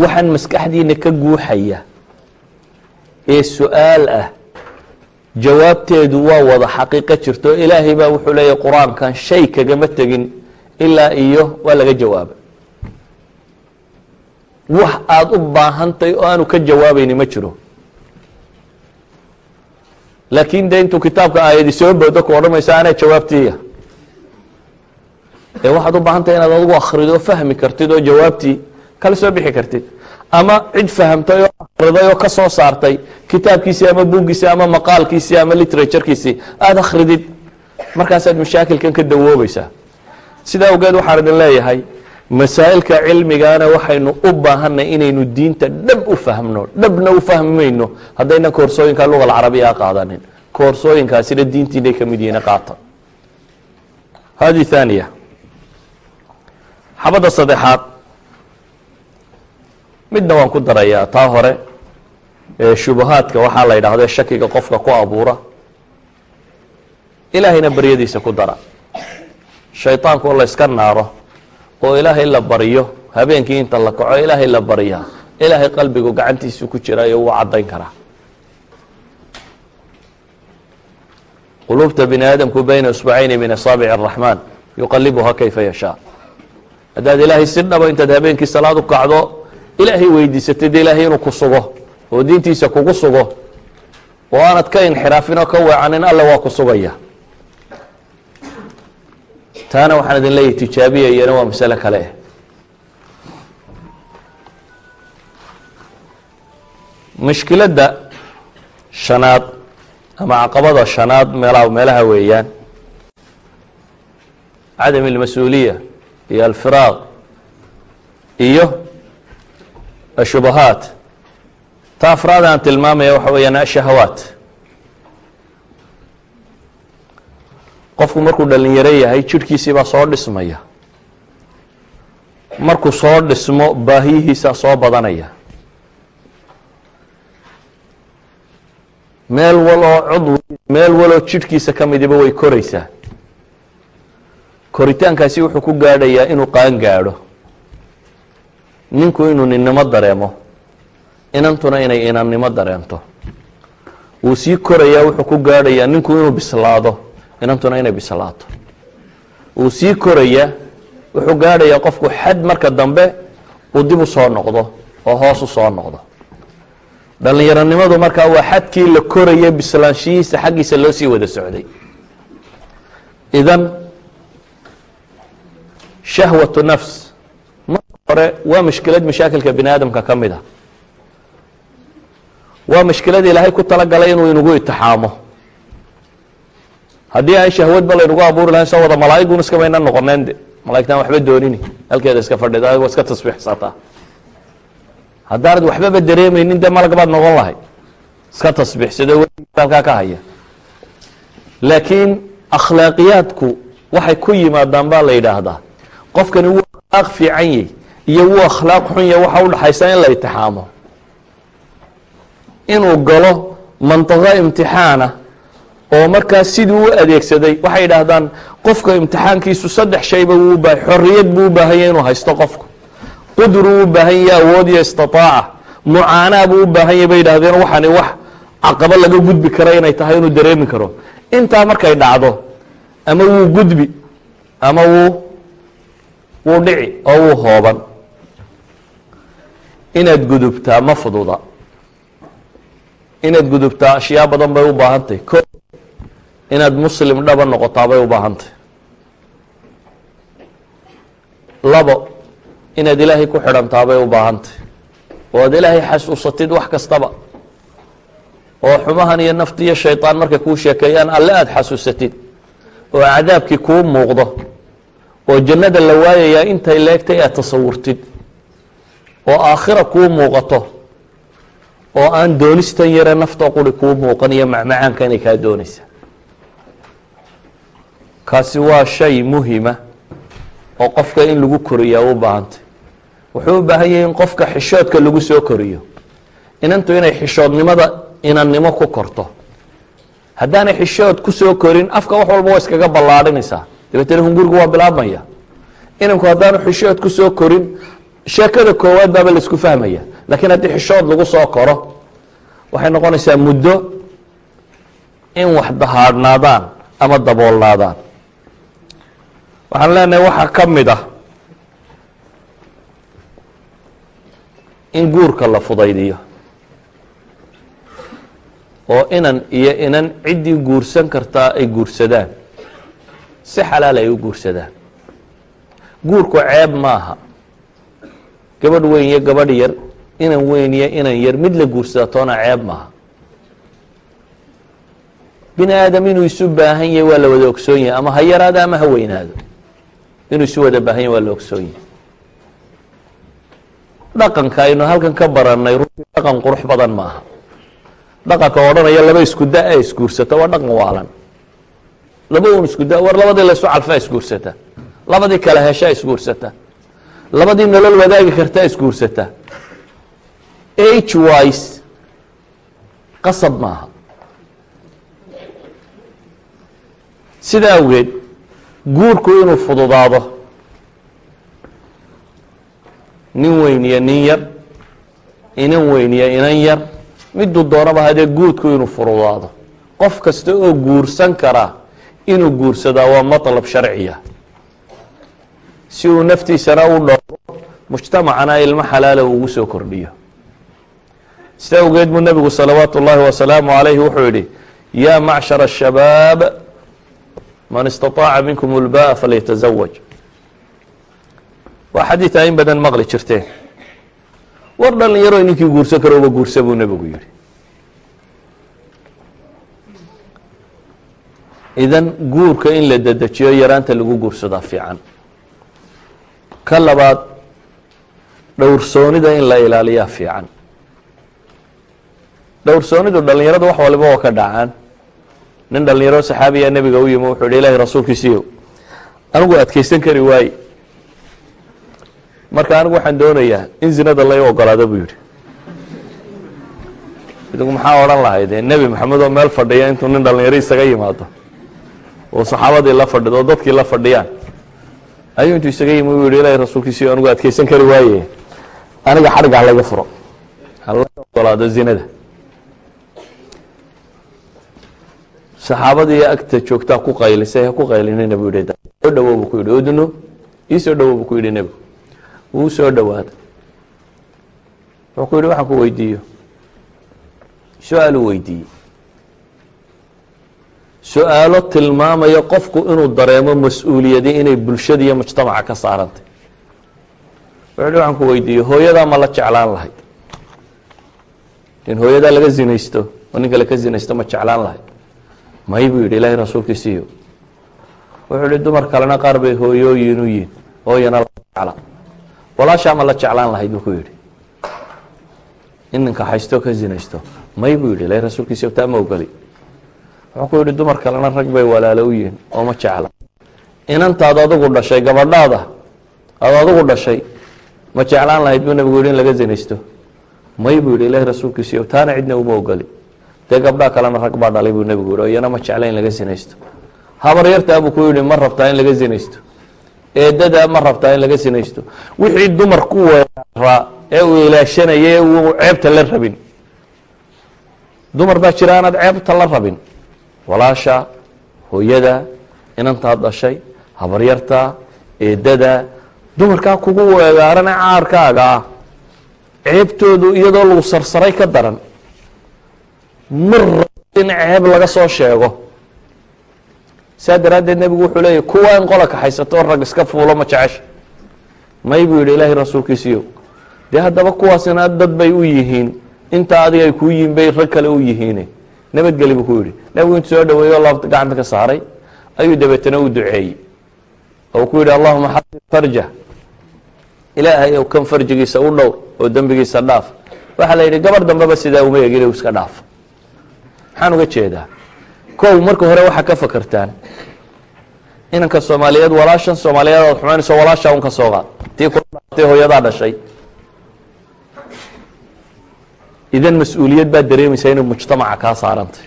Waxaan maskaxdiina ka guuxaya ee su'aal ah. Jawaabteedu waa wada xaqiiqo jirto. Ilaahay baa wuxuu leeyahy qur'aankan shay kagama tegin ilaa iyo waa laga jawaaba wax aada u baahantahy oo aanu ka jawaabayni ma jiro. Laakiin dee intuu kitaabka aayadi soo boodo ku odhamayso anaa jawaabtiiya ee waxaad u baahantahy inaad adigu akrido oo fahmi kartid oo jawaabtii kala soo bixi kartid. Ama cid fahamtay oo akriday oo ka soo saartay kitaabkiisii ama buuggiisii ama maqaalkiisii ama literaturkiisii aada akridid markaasaad mashaakilkan ka dawoobaysaa. Sidaa awgeed waxaan idin leeyahay masaa'ilka cilmigana waxaynu u baahanay inaynu diinta dhab u fahmno dhabna u fahmi mayno haddaynan koorsooyinka luga alcarabiya qaadanin. Koorsooyinkaasina diintiinay ka mid yihiin qaata. Hadi thaniya xabadda saddexaad. Midna waan ku darayaa taa hore shubahaadka waxaa la yidhaahdo shakiga qofka ku abuura. Ilaahayna baryadiisa ku dara. Shayطaanku la yska naaro oo ilaahay la baryo habeenkii inta la kaco ilaahay la baryaa ilaahay qalbigu gacantiisu ku jiraayo wuu caddayn karaa. Quluubta bini aadamku bayna isbacayni min asaabici الraxmaan yuqalibuha kayfa yashaa. Haddaad ilaahay si dhaba intaad habeenkii salaad u kacdo ilaahay weydiisatay ilaahay inuu ku sugo oo diintiisa kugu sugo. Oo aanad ka inxiraafin oo ka weecanin alle waa ku sugaya taana waxaan idin leeyahy tijaabiya iyana waa masale kale. Ah mushkiladda shanaad ama caqabada shanaad meelaha meelaha weeyaan. Cadam اlmas-uuliya iyo alfiraaq iyo ashubahaat. Ta afraad aan tilmaamaya waxa weeyaan ashahawaat qofku markuu dhalinyaro yahay jidhkiisii baa soo dhismaya. Markuu soo dhismo baahiyihiisaa soo badanaya. Meel waloo cudwi meel waloo jidhkiisa ka midiba way koraysaa. Koritaankaasi wuxuu ku gaadhayaa inuu qaan gaadho. Ninku inuu ninnimo dareemo. Inantuna inay inannimo dareento. Wuu sii korayaa wuxuu ku gaadhayaa ninku inuu bislaado inantuna inay bislaato wuu sii korayaa wuxuu gaadhayaa qofku xad marka dambe uu dib u soo noqdo oo hoos u soo noqdo. Dhalinyaronimadu markaa waa xadkii la koraya bislaanshihiisa xaggiisa loo sii wada socday. Idan shahwatu nafs. Marka hore waa mushkilad mashaakilka bini aadamka ka mid a waa mushkilad ilaahay ku talagalay inuu inagu itixaamo haddii aan shahwadba laynagu abuuri lahayn soo wada malaa'igun iskamayna noqoneen de. Malaigtaan waxba doonini halkeeda iska fadhida iska tasbiixsataa haddaanad waxbaba dareemaynin dee malag baad noqon lahay. Iska tasbiixsado halkaa ka haya. Laakiin akhlaaqiyaadku waxay ku yimaadaan baa la yidhaahdaa. Qofkani wuu akhlaaq fiican yahy iyo wuu akhlaaq xun yahy waxa udhaxaysa in la itixaamo inuu galo mantiqo imtixaana oo markaa sidii u adeegsaday waxay yidhaahdaan qofka imtixaankiisu saddex shayba wuu uba xorriyad buu u baahanya inuu haysto qofku. Qudru u baahan yahy awood iyo istiaaca mucaanaa buu u baahan yahy bay yidhahdeen waxani wax caqabo laga gudbi kara inay tahay inuu dareemi karo. Intaa markay dhacdo ama wuu gudbi ama wuu wuu dhici oo wuu hooban. Inaad gudubtaa ma fududa. Inaad gudubtaa ashyaa badan bay u baahantahy ko inaad muslim dhaba noqotaa bay u baahantahy labo inaad ilaahay ku xidhantaa bay u baahantahy oo aad ilaahay xasuusatid wax kastaba. Oo xumahan iyo nafti iyo shaydaan markay kuu sheekeeyaan alle aada xasuusatid. Oo cadaabkii kuu muuqdo. Oo jannada la waayayaa intay leegtay aad tasawurtid. Oo aakhira kuu muuqato. Oo aan doonistan yare naftoo quri kuu muuqan iyo macmacaanka inay kaa doonaysa kaasi waa shay muhima oo qofka in lagu koriyaa u baahantay. Wuxuu u baahan yahay in qofka xishoodka lagu soo koriyo. Inantu inay xishoodnimada inannimo ku korto. Haddaanay xishood ku soo korin afka wax walba waa iskaga ballaadhinaysaa. Dabeetana hungurigu waa bilaabmaya. Inanku haddaanu xishood ku soo korin sheekada koowaad baaba la isku fahmaya. Laakiin haddii xishood lagu soo koro waxay noqonaysaa muddo in wax dahaadhnaadaan ama daboolnaadaan waxaan leenahay waxaa ka mid ah in guurka la fudaydiyo oo inan iyo inan ciddii guursan kartaa ay guursadaan si xalaal ay u guursadaan. Guurku ceeb maaha. Gabadh weyn iyo gabadh yar inan weyn iyo inan yar mid la guursada toona ceeb maaha. Bini aadam inuu isu baahan yahay waa la wada ogsoon yahay ama ha yaraado ama ha weynaado inuu isu wada baahan yahy waa la ogsoon yahay. Dhaqanka aynu halkan ka baranay runtii dhaqan qurux badan maaha dhaqanka odhanaya laba isku da a isguursata waa dhaqan waalan. Laba un isku da war labadii laysu calfaa isguursata. Labadii kala heshaa isguursata. Labadii nolol wadaagi kartaa isguursata. H wise qasab maaha sida awgeed guurku inuu fududaado nin weyn iyo nin yar inan weyn iyo inan yar miduu doonaba hadee guudku inuu fududaado qof kasta oo guursan karaa inuu guursadaa waa maطlab sharciya si uu naftiisana u dhowro mujtamacana ilmo xalaala ugu soo kordhiyo sida awgeed buu nebigu salawaatu ullaahi wasalaamu calayhi wuxuu yihi yaa macshar الshabaab man istaطaaca minkum ulba'a falyatazawaj waa xadiida in badan maqli jirteen war dhalinyaro ninkii guursan karo uba guursa buu nebigu yihi idan guurka in la dedejiyo yaraanta lagu guursadaa fiican. Ka labaad dhowrsoonida in la ilaaliyaa fiican. Dhowrsoonidu dhalinyarada wax waliba oo ka dhacaan nin dhalinyaro saxaabiya nebiga u yimi wuxuu yihi ilahi rasuulkiisiiyo anigu adkeysan kari waaye marka anigu waxaan doonayaa in zinada lay ogolaado buu yihi idigu maxaa odhan lahayd nebi maxamed oo meel fadhiya intuu nin dhalinyaro isaga yimaado oo saxaabadii la fadhido dadkii la fadhiyaan ayuu intuu isaga yimi u yihi ilahi rasuulkiisiiyo anigu adkeysan kari waaye. Aniga xadhig halaga furo. Hala ogolaado zinada saxaabadii agta joogtaa ku qaylisay ha ku qaylinina buu yihi soo dhawow buu ku yihi udnu ii soo dhawow buu ku yihi nebigu wuu soo dhowaaday wuxuu ku yihi waxaan ku weydiiyo. Su'aaluu weydiiyey. Su'aalo tilmaamaya qofku inuu dareemo mas'uuliyadi inay bulshada iyo mujtamaca ka saarantay. Wuxuu yihi waxaan ku weydiiyo hooyadaa ma la jeclaan lahayd. In hooyadaa laga zinaysto oo nin kale ka zinaysto ma jeclaan lahayd may buu yidhi ilaahay rasuulkiisiiyo wuxuu yihi dumar kalena qaar bay hooyooyin u yihiin hooyana la jecla. Walaashaa ma la jeclaan lahayd buu ku yidhi. In ninka haysto ka zinaysto. May buu yidhi ilahi rasuulkiisa taa ma ogoli wuxuu ku yidhi dumar kalena rag bay walaalo u yihiin oo ma jecla. Inantaad adigu dhashay gabadhaada aad adigu dhashay ma jeclaan lahayd buu nabigu yihi in laga zinaysto. May buu yidhi ilahi rasuulkiisiiyo taana cidna uma ogoli dee gabdhaa kalena rag baa dhalay buu nebigu yihi oo iyana ma jecla in laga zinaysto habar yartaa buu ku yidhi ma rabtaa in laga zinaysto eedadaa ma rabtaa in laga zinaysto wixii dumar ku weeraa ee uu ilaashanaya ee uu ceebta la rabin. Dumar baa jira aanaad ceebta la rabin. Walaasha hooyada inantaad dhashay habaryartaa eedadaa dumarkaa kugu weegaarane caarkaaga ah. Ceebtoodu iyadoo lagu sarsaray ka daran mar in ceeb laga soo sheego. Saa daraaddeed nebigu wuxuu leeyahy kuwa in qola kaxaysato rag iska fuulo ma jecesha. May buu yidhi ilaahay rasuulkiisiiyo dee haddaba kuwaasina dad bay u yihiin. Intaa adiga ay kuu yihiin bay rag kale u yihiine. Nabadgeli buu ku yidhi. Nebigu intu soo dhaweeyo laabta gacanta ka saaray ayuu dabeetana u duceeyey. Oo ku yidhi allahuma xasin farja. Ilaahay ow kan farjigiisa u dhow oo dembigiisa dhaaf. Waxaa la yidhi gabar dambeba sidaa uma egin iska dhaaf maxaan uga jeedaa? Kow marka hore waxaa ka fakertaan inanka soomaaliyeed walaashan soomaaliyeed aad xumaynayso walaashaa un ka soo qaad tii kula dhaatay hooyadaa dhashay. Idan mas'uuliyad baad dareemaysaa inay mujtamaca kaa saarantay.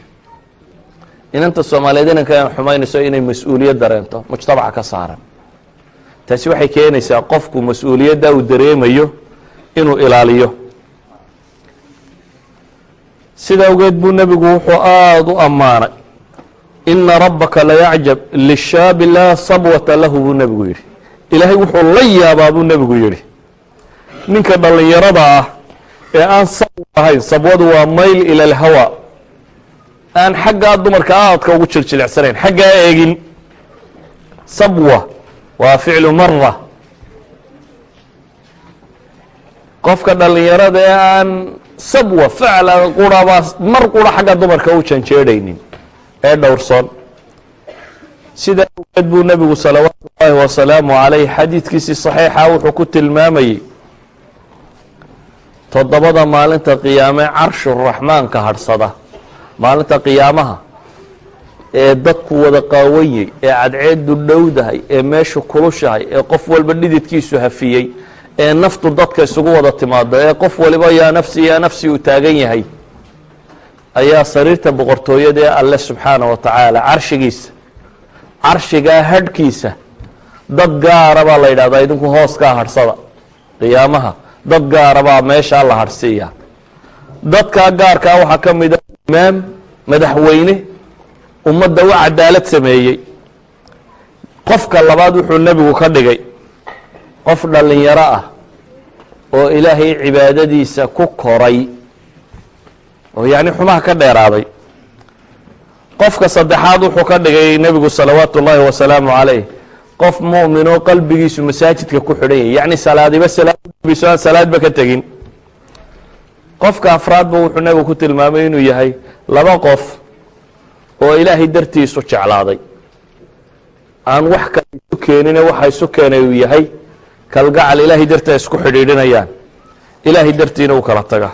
Inanta soomaaliyeed inanka xumaynayso inay mas'uuliyad dareento mujtamaca ka saaran. Taasi waxay keenaysaa qofku mas'uuliyadda uu dareemayo inuu ilaaliyo sida awgeed buu nebigu wuxuu aada u ammaanay. Ina rabbaka layacjab lishaabi laa sabwata lahu buu nebigu yidhi. Ilaahay wuxuu la yaabaa buu nebigu yidhi. Ninka dhallinyarada ah ee aan sabw ahayn sabwadu waa mayl ila alhawa. Aan xaggaa dumarka aadka ugu jirjilicsanayn xaggaa eegin. Sabwa waa ficlu mara qofka dhallinyarada ee aan sabwa facla qurabaa mar qura xagga dumarka u janjeedhaynin ee dhowrsoon sidaa awgeed buu nebigu salawaatu ullaahi wasalaamu calayh xadiidkiisii saxiixa wuxuu ku tilmaamayey toddobada maalinta qiyaame carshuraxmaanka hadhsada maalinta qiyaamaha ee dadku wada qaawanyey ee cadceedu dhowdahay ee meeshu kulushahay ee qof walba dhididkiisu hafiyey ee naftu dadka isugu wada timaado ee qof waliba yaa nafsi yaa nafsi uu taagan yahay ayaa sariirta boqortooyada ee alle subxaana wa tacaala carshigiisa carshigaa hadhkiisa dad gaara baa la yidhahdaa idinku hooskaa hadhsada qiyaamaha dad gaara baa meeshaa la hadhsiiya dadkaa gaarkaa waxaa ka mid a imaam madaxweyne ummadda u cadaalad sameeyey. Qofka labaad wuxuu nebigu ka dhigay qof dhallinyaro ah oo ilaahay cibaadadiisa ku koray oo yacni xumaha ka dheeraaday. Qofka saddexaad wuxuu ka dhigay nebigu salawaatu ullaahi wasalaamu calayh qof mu'minoo qalbigiisu masaajidka ku xidhan yahay yacni salaadiba salaadbiso aan salaadba ka tegin. Qofka afraadba wuxuu nebigu ku tilmaamay inuu yahay laba qof oo ilaahay dartiisu jeclaaday. Aan wax kale isu keenine waxa isu keenay uu yahay kalgacal ilaahay dartaa isku xidhiidhinayaan. Ilaahay dartiina u kala taga.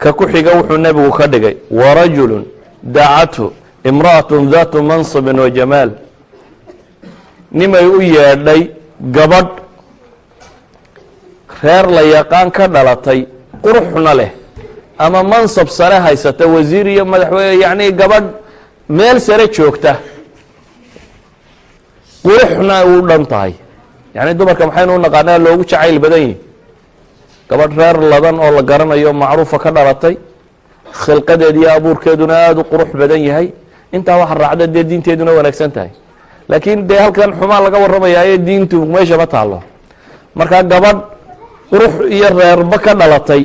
Ka ku xiga wuxuu nebigu ka dhigay warajulu dacathu imra'atu daatu mansibin wa jamaal. Nimay u yeedhay gabadh. Reer la yaqaan ka dhalatay quruxna leh. Ama mansab sare haysata wasiir iyo madaxweyne yacni gabadh meel sare joogta. Quruxna u dhan tahay yacni dumarka maxaynu u naqaanaa loogu jacayl badan yihi gabadh reer ladan oo la garanayo macruufa ka dhalatay khilqadeed iyo abuurkeeduna aada u qurux badan yahay. Intaa waxa raacda dee diinteeduna wanaagsan tahay. Laakiin dee halkan xumaan laga warramayaa ee diintu meesha ma taalo markaa gabadh qurux iyo reerba ka dhalatay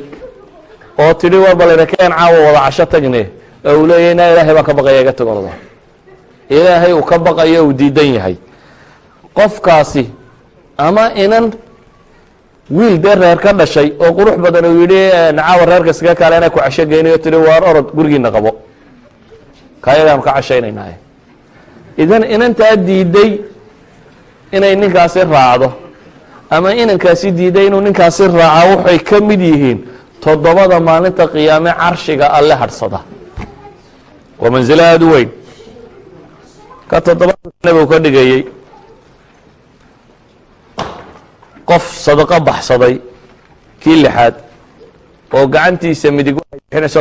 oo tidhi war balayrakeen caawa wada casho tagne oo uu leeyahy inaa ilaahay baan ka baqaya iga tagorda ilaahay uu ka baqayo uu diidan yahay. Qofkaasi ama inan wiil dee reer ka dhashay oo qurux badan uu yidhi caawa reerka iskaga kaale inaa ku casho geynayo tidhi waar orod gurigiina qabo. Kaayagaanu ka cashaynaynaay idan inantaa diiday inay ninkaasi raacdo ama inankaasi diiday inuu ninkaasi raaca waxay ka mid yihiin toddobada maalinta qiyaame carshiga alle hadhsada waa mansilo aada u weyn. Ka toddobaad nebigu ka dhigayey qof sadaqo baxsaday kii lixaad oo gacantiisa midig waxay bixinayso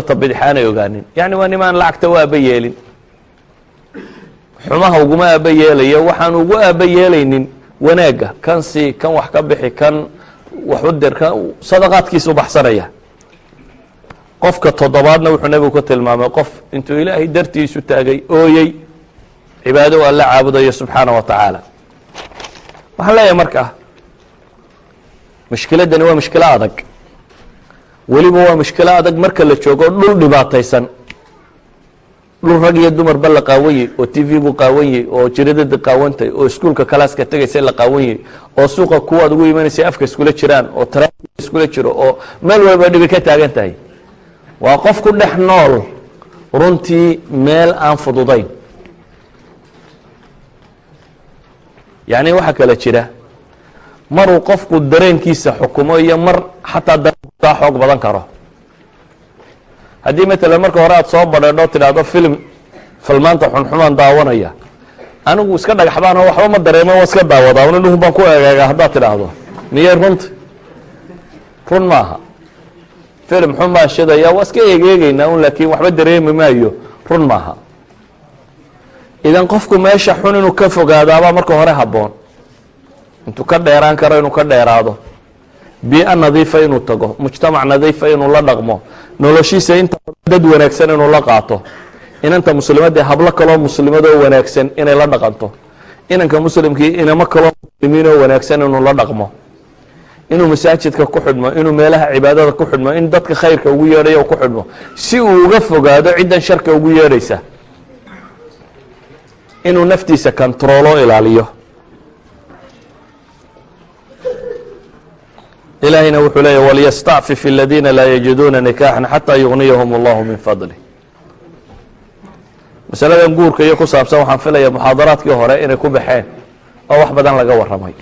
ogaanin. Yacni waa nimaan lacagta u aaba yeelin. Xumaha uguma aaba yeelayo waxaan ugu aaba yeelaynin wanaagga kan si kan wax ka bixi kan wax u dir kan sadaqaadkiisa baxsanaya. Qofka toddobaadna wuxuu nebigu ka tilmaamay qof intuu ilaahay dartiisu taagay ooyey cibaado alla caabudayo subxaana wa tacaala. Waxaan leeyahay markaa mushkiladdani waa mushkilo adag. Weliba waa mushkilo adag marka la joogo dhul dhibaataysan. Dhul rag iyo dumarba la qaawanyey oo t v buu qaawanyey oo jiradada qaawantay oo iskuulka kalaaska tegaysa la qaawanyey oo suuqa kuwaad ugu imanaysa afka iskula jiraan oo taraafika iskula jiro oo meel walba dhibi ka taagan tahay. Waa qof ku dhex nool runtii meel aan fududayn. Yacni waxaa kala jira maruu qofku dareenkiisa xukumo iyo mar xataa dareenkaa xoog badan karo. Haddii matalan marka hore aad soo badheedho tidhaahdo film filmaanta xunxumaan daawanaya anigu iska dhagaxbaan oo waxba ma dareemo waa iska daawadaa una dhuhun baan ku eegaaga haddaad tidhaahdo. Miyay runta run maaha. Film xun baan shidaya waa iska eegeegeynaa un laakiin waxba dareemi maayo run maaha. Idan qofku meesha xun inuu ka fogaadaabaa marka hore habboon intuu ka dheeraan karo inuu ka dheeraado. Bii'a nadiifa inuu tago mujtamac nadiifa inuu la dhaqmo noloshiisa inta dad wanaagsan inuu la qaato. Inanta muslimadee hablo kaloo muslimadoo wanaagsan inay la dhaqanto. Inanka muslimkii inamo kaloo muslimiinoo wanaagsan inuu la dhaqmo. Inuu masaajidka ku xidhmo inuu meelaha cibaadada ku xidhmo in dadka khayrka ugu yeedhayo ku xidhmo. Si uu uga fogaado ciddan sharka ugu yeedhaysa inuu naftiisa kontaroolo ilaaliyo ilaahayna wuxuu leeyahy walyastacfif aladiina laa yajiduuna nikaaxan xataa yugniyahum allahu min fadli masaladan guurka iyo ku saabsan waxaan filaya muxaadaraadkii hore inay ku baxeen oo wax badan laga warramay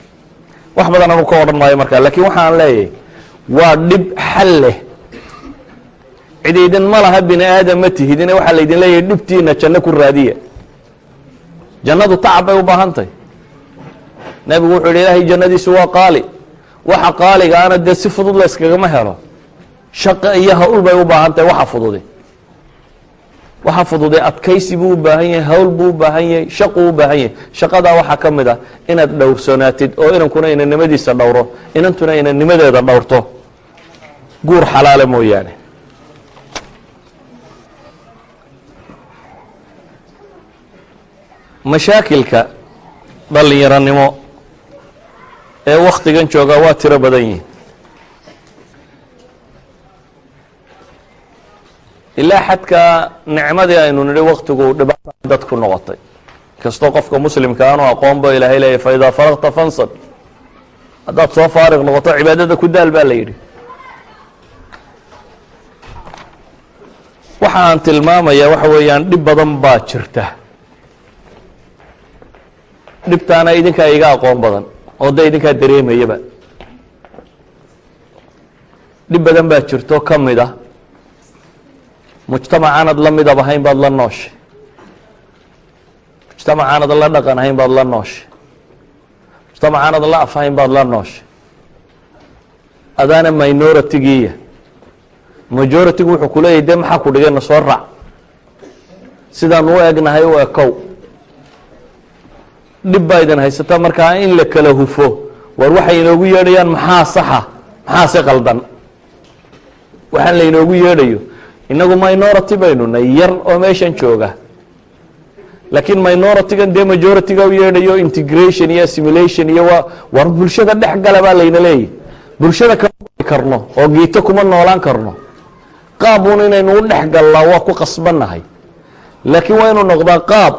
wax badan anu ka odhan maayo markaa lakiin waxaan leeyahay waa dhib xal leh cid idin ma laha bini aadam ma tihidine waxaa laydin leeyahay dhibtiina janno ku raadiya jannadu tacab bay u baahan tahy nebigu wuxuu yihi ilaahay jannadiisu waa qaali waxa qaaligaana dee si fudud la yskagama helo. Shaqo iyo hawl bay u baahan tahay waxa fududi. Waxa fududay adkaysi buu u baahan yahay hawl buu u baahan yahay shaquu u baahan yahay. Shaqadaa waxaa ka mid ah inaad dhowrsanaatid oo inankuna inannimadiisa dhowro inantuna inannimadeeda dhowrto. Guur xalaala mooyaane. Mashaakilka dhalinyaronimo ee waktigan joogaa waa tiro badan yihiin ilaa xadkaa nicmadii aynu nidhi waktigu dhibaata dadku noqotay. Kastoo qofka muslimka aanu aqoon ba ilaahay leeyahy fa idaa faraqta fansad haddaad soo faariq noqoto cibaadada ku daal baa la yidhi. Waxa aan tilmaamayaa waxa weeyaan dhib badan baa jirta. Dhibtaana idinkaa iga aqoon badan oo de idinkaa dareemayaba. Dhib badan baa jirto ka mid a mujtamacaanad la midab ahayn baad la nooshay mujtamacaanad la dhaqan ahayn baad la nooshay mujtamacaanad la af baad la nooshay adaana minoritigiiya majoritigu wuxuu kuleeyahy de maxaa ku dhigay? Na soo raac sidaan u egnahay u ekow dhib baa idin haysata. Markaa in la kala hufo war waxay inoogu yeedhayaan maxaa saxa? Maxaa si qaldan? Waxaan lainoogu yeedhayo inagu minority baynu nay yar oo meeshan jooga. Laakiin minority-gan dee majority-ga u yeedhayo integration iyo assimilation iyo waa war bulshada dhex gala baa layna leeyahy bulshada kama karno oo giito kuma noolaan karno. Qaabuun inaynu u dhex gallaa waa ku qasbannahay. Laakiin waa inuu noqdaa qaab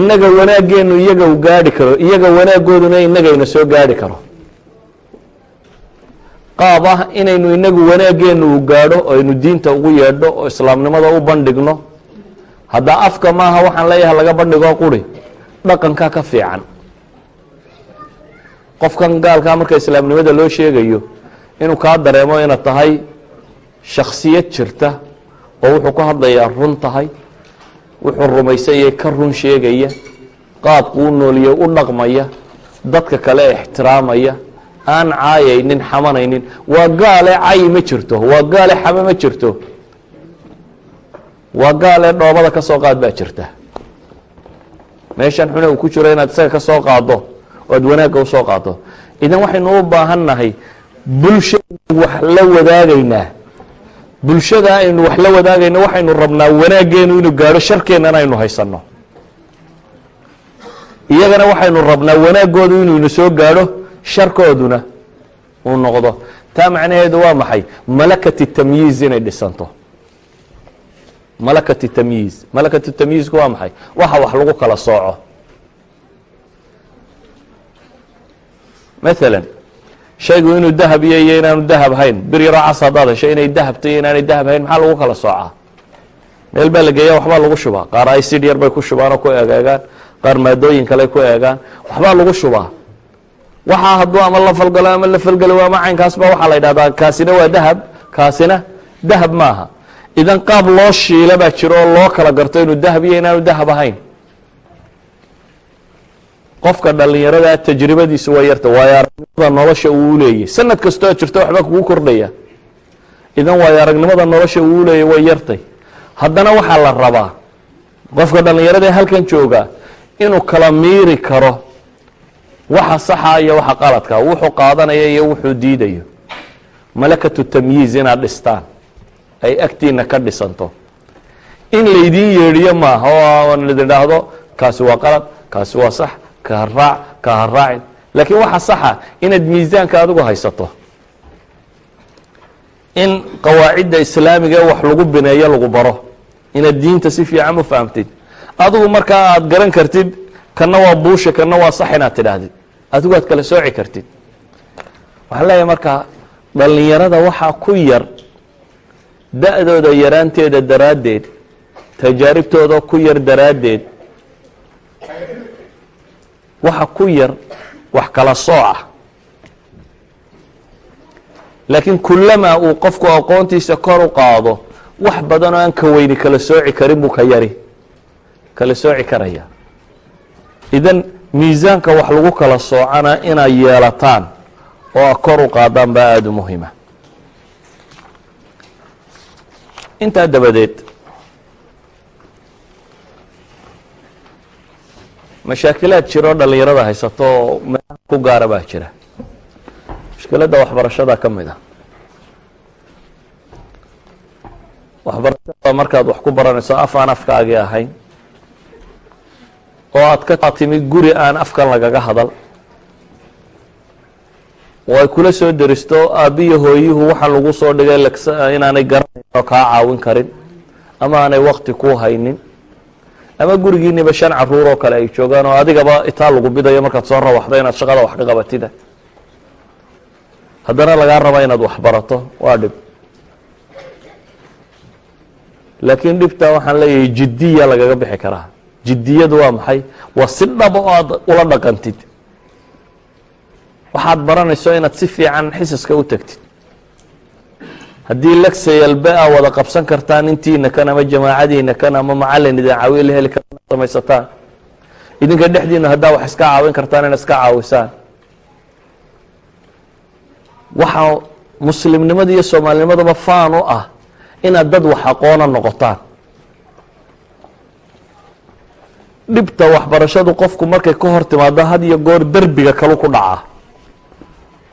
inaga wanaaggeenu iyaga u gaadhi karo iyaga wanaaggooduna inagayna soo gaadhi karo. Qaab ah inaynu inagu wanaaggeenu u gaadho aynu diinta ugu yeedho oo islaamnimada u bandhigno. Haddaa afka maaha waxaan leeyahay laga bandhigoo quri dhaqankaa ka fiican. Qofkan gaalkaa marka islaamnimada loo sheegayo inuu kaa dareemo inaad tahay shaksiyad jirta oo wuxuu ku hadlayaa run tahay wuxuu rumaysanyay ka run sheegaya qaabku u nooliye u dhaqmaya dadka kale ixtiraamaya aan caayaynin xamanaynin. Waa gaale cayi ma jirto waa gaale xame ma jirto. Waa gaale dhoobada ka soo qaad baa jirta. Meeshan xune ku jiro inaad isaga ka soo qaado oo aad wanaagga u soo qaado idan waxaynu u baahan nahay bulshaynu wax la wadaagaynaa bulshada aynu wax la wadaagayno waxaynu rabnaa wanaaggeenu inuu gaadho sharkeennana aynu haysanno. Iyagana waxaynu rabnaa wanaaggoodu inuu ina soo gaadho sharkooduna uu noqdo. Taa macnaheedu waa maxay? Malakati tamyiiz inay dhisanto. Malakati tamyiiz. Malakatu tamyiizku waa maxay? Waxa wax lagu kala sooco. Maala shaygu inuu dahab iyo iyo inaanu dahab hayn. Bir yaroo cas haddaad hesho inay dahabta iyo inaanay dahab hayn maxaa lagu kala soocaa meel baa la geeya waxbaa lagu shubaa. Qaar icid yar bay ku shubaan oo ku egeegaan qaar maadooyin kale ku eegaan. Waxbaa lagu shubaa. Waxaa hadduu ama la falgalo ama la falgelo ama caynkaasba waxaa la yidhahdaa kaasina waa dahab kaasina dahab maaha. Idan qaab loo shiila baa jiro oo loo kala garto inuu dahab iyo inaanu dahab ahayn qofka dhalinyarada tajribadiisu waa yarta waayo aragnimada nolosha uu leeyay. Sanad kastoo jirto waxba kugu kordhaya. Idan waayo aragnimada nolosha uu leeyay way yartay. Haddana waxaa la rabaa qofka dhalinyarada ee halkan jooga inuu kala miiri karo waxa saxa iyo waxa qaladka. Wuxuu qaadanaya iyo wuxuu diidayo. Malakatu tamyiiz inaad dhistaan. Ay agtiina ka dhisanto. In laydiin yeedhiyo maaha oo lidin dhaahdo kaasi waa qalad kaasi waa sax ka haraac ka haraacin laakiin waxa saxa inaad miisaanka adigu haysato. In qawaacidda islaamiga wax lagu bineeyo lagu baro. Inaad diinta si fiican u fahamtid. Adigu markaa aada garan kartid kana waa buusha kana waa sax inaad tidhaahdid adigu aad kala sooci kartid. Waxaan leeyahay markaa dhalinyarada waxaa ku yar da-dooda yaraanteeda daraaddeed tajaaribtooda ku yar daraaddeed waxa ku yar wax kala sooca laakiin kulamaa uu qofku aqoontiisa kor u qaado wax badan oo aan ka weyni kala sooci karin buu ka yari kala sooci karaya. Idan miisaanka wax lagu kala soocana inaad yeelataan oo kor u qaadaan baa aada u muhima intaa dabadeed mashaakilaad jiroo dhalinyarada haysato oo meelaha ku gaara baa jira. Mushkiladda waxbarashada ka mid a waxbarashada markaad wax ku baranayso af aan afkaagii ahayn oo aad ka timi guri aan afkan lagaga hadal oo ay kula soo deristo aabbiyo hooyuhu waxa lagu soo dhigay inaanay garanayn oo kaa caawin karin ama aanay wakti ku haynin ama gurigiiniba shan carruur oo kale ay joogaan oo adigaba itaa lagu bidayo markaad soo rawaxdo inaad shaqada wax ka qabatida. Haddana lagaa rabaa inaad wax barato waa dhib. Laakiin dhibta waxaan leeyahay jiddiya lagaga bixi karaa. Jiddiyadu waa maxay? Waa si dhaba oo aad ula dhaqantid. Waxaad baranayso inaad si fiican xisaska u tagtid haddii legsayalbe a wada qabsan kartaan intiina kan ama jamaacadiina kan ama macalin idin caawiye la heli kara samaysataan. Idinka dhexdiina haddaa wax iska caawin kartaan inaad iska caawisaan. Waxaa muslimnimada iyo soomaalinimadaba faan u ah inaad dad wax aqoona noqotaan. Dhibta waxbarashadu qofku markay ka hor timaado had iyo goor derbiga kalu ku dhacaa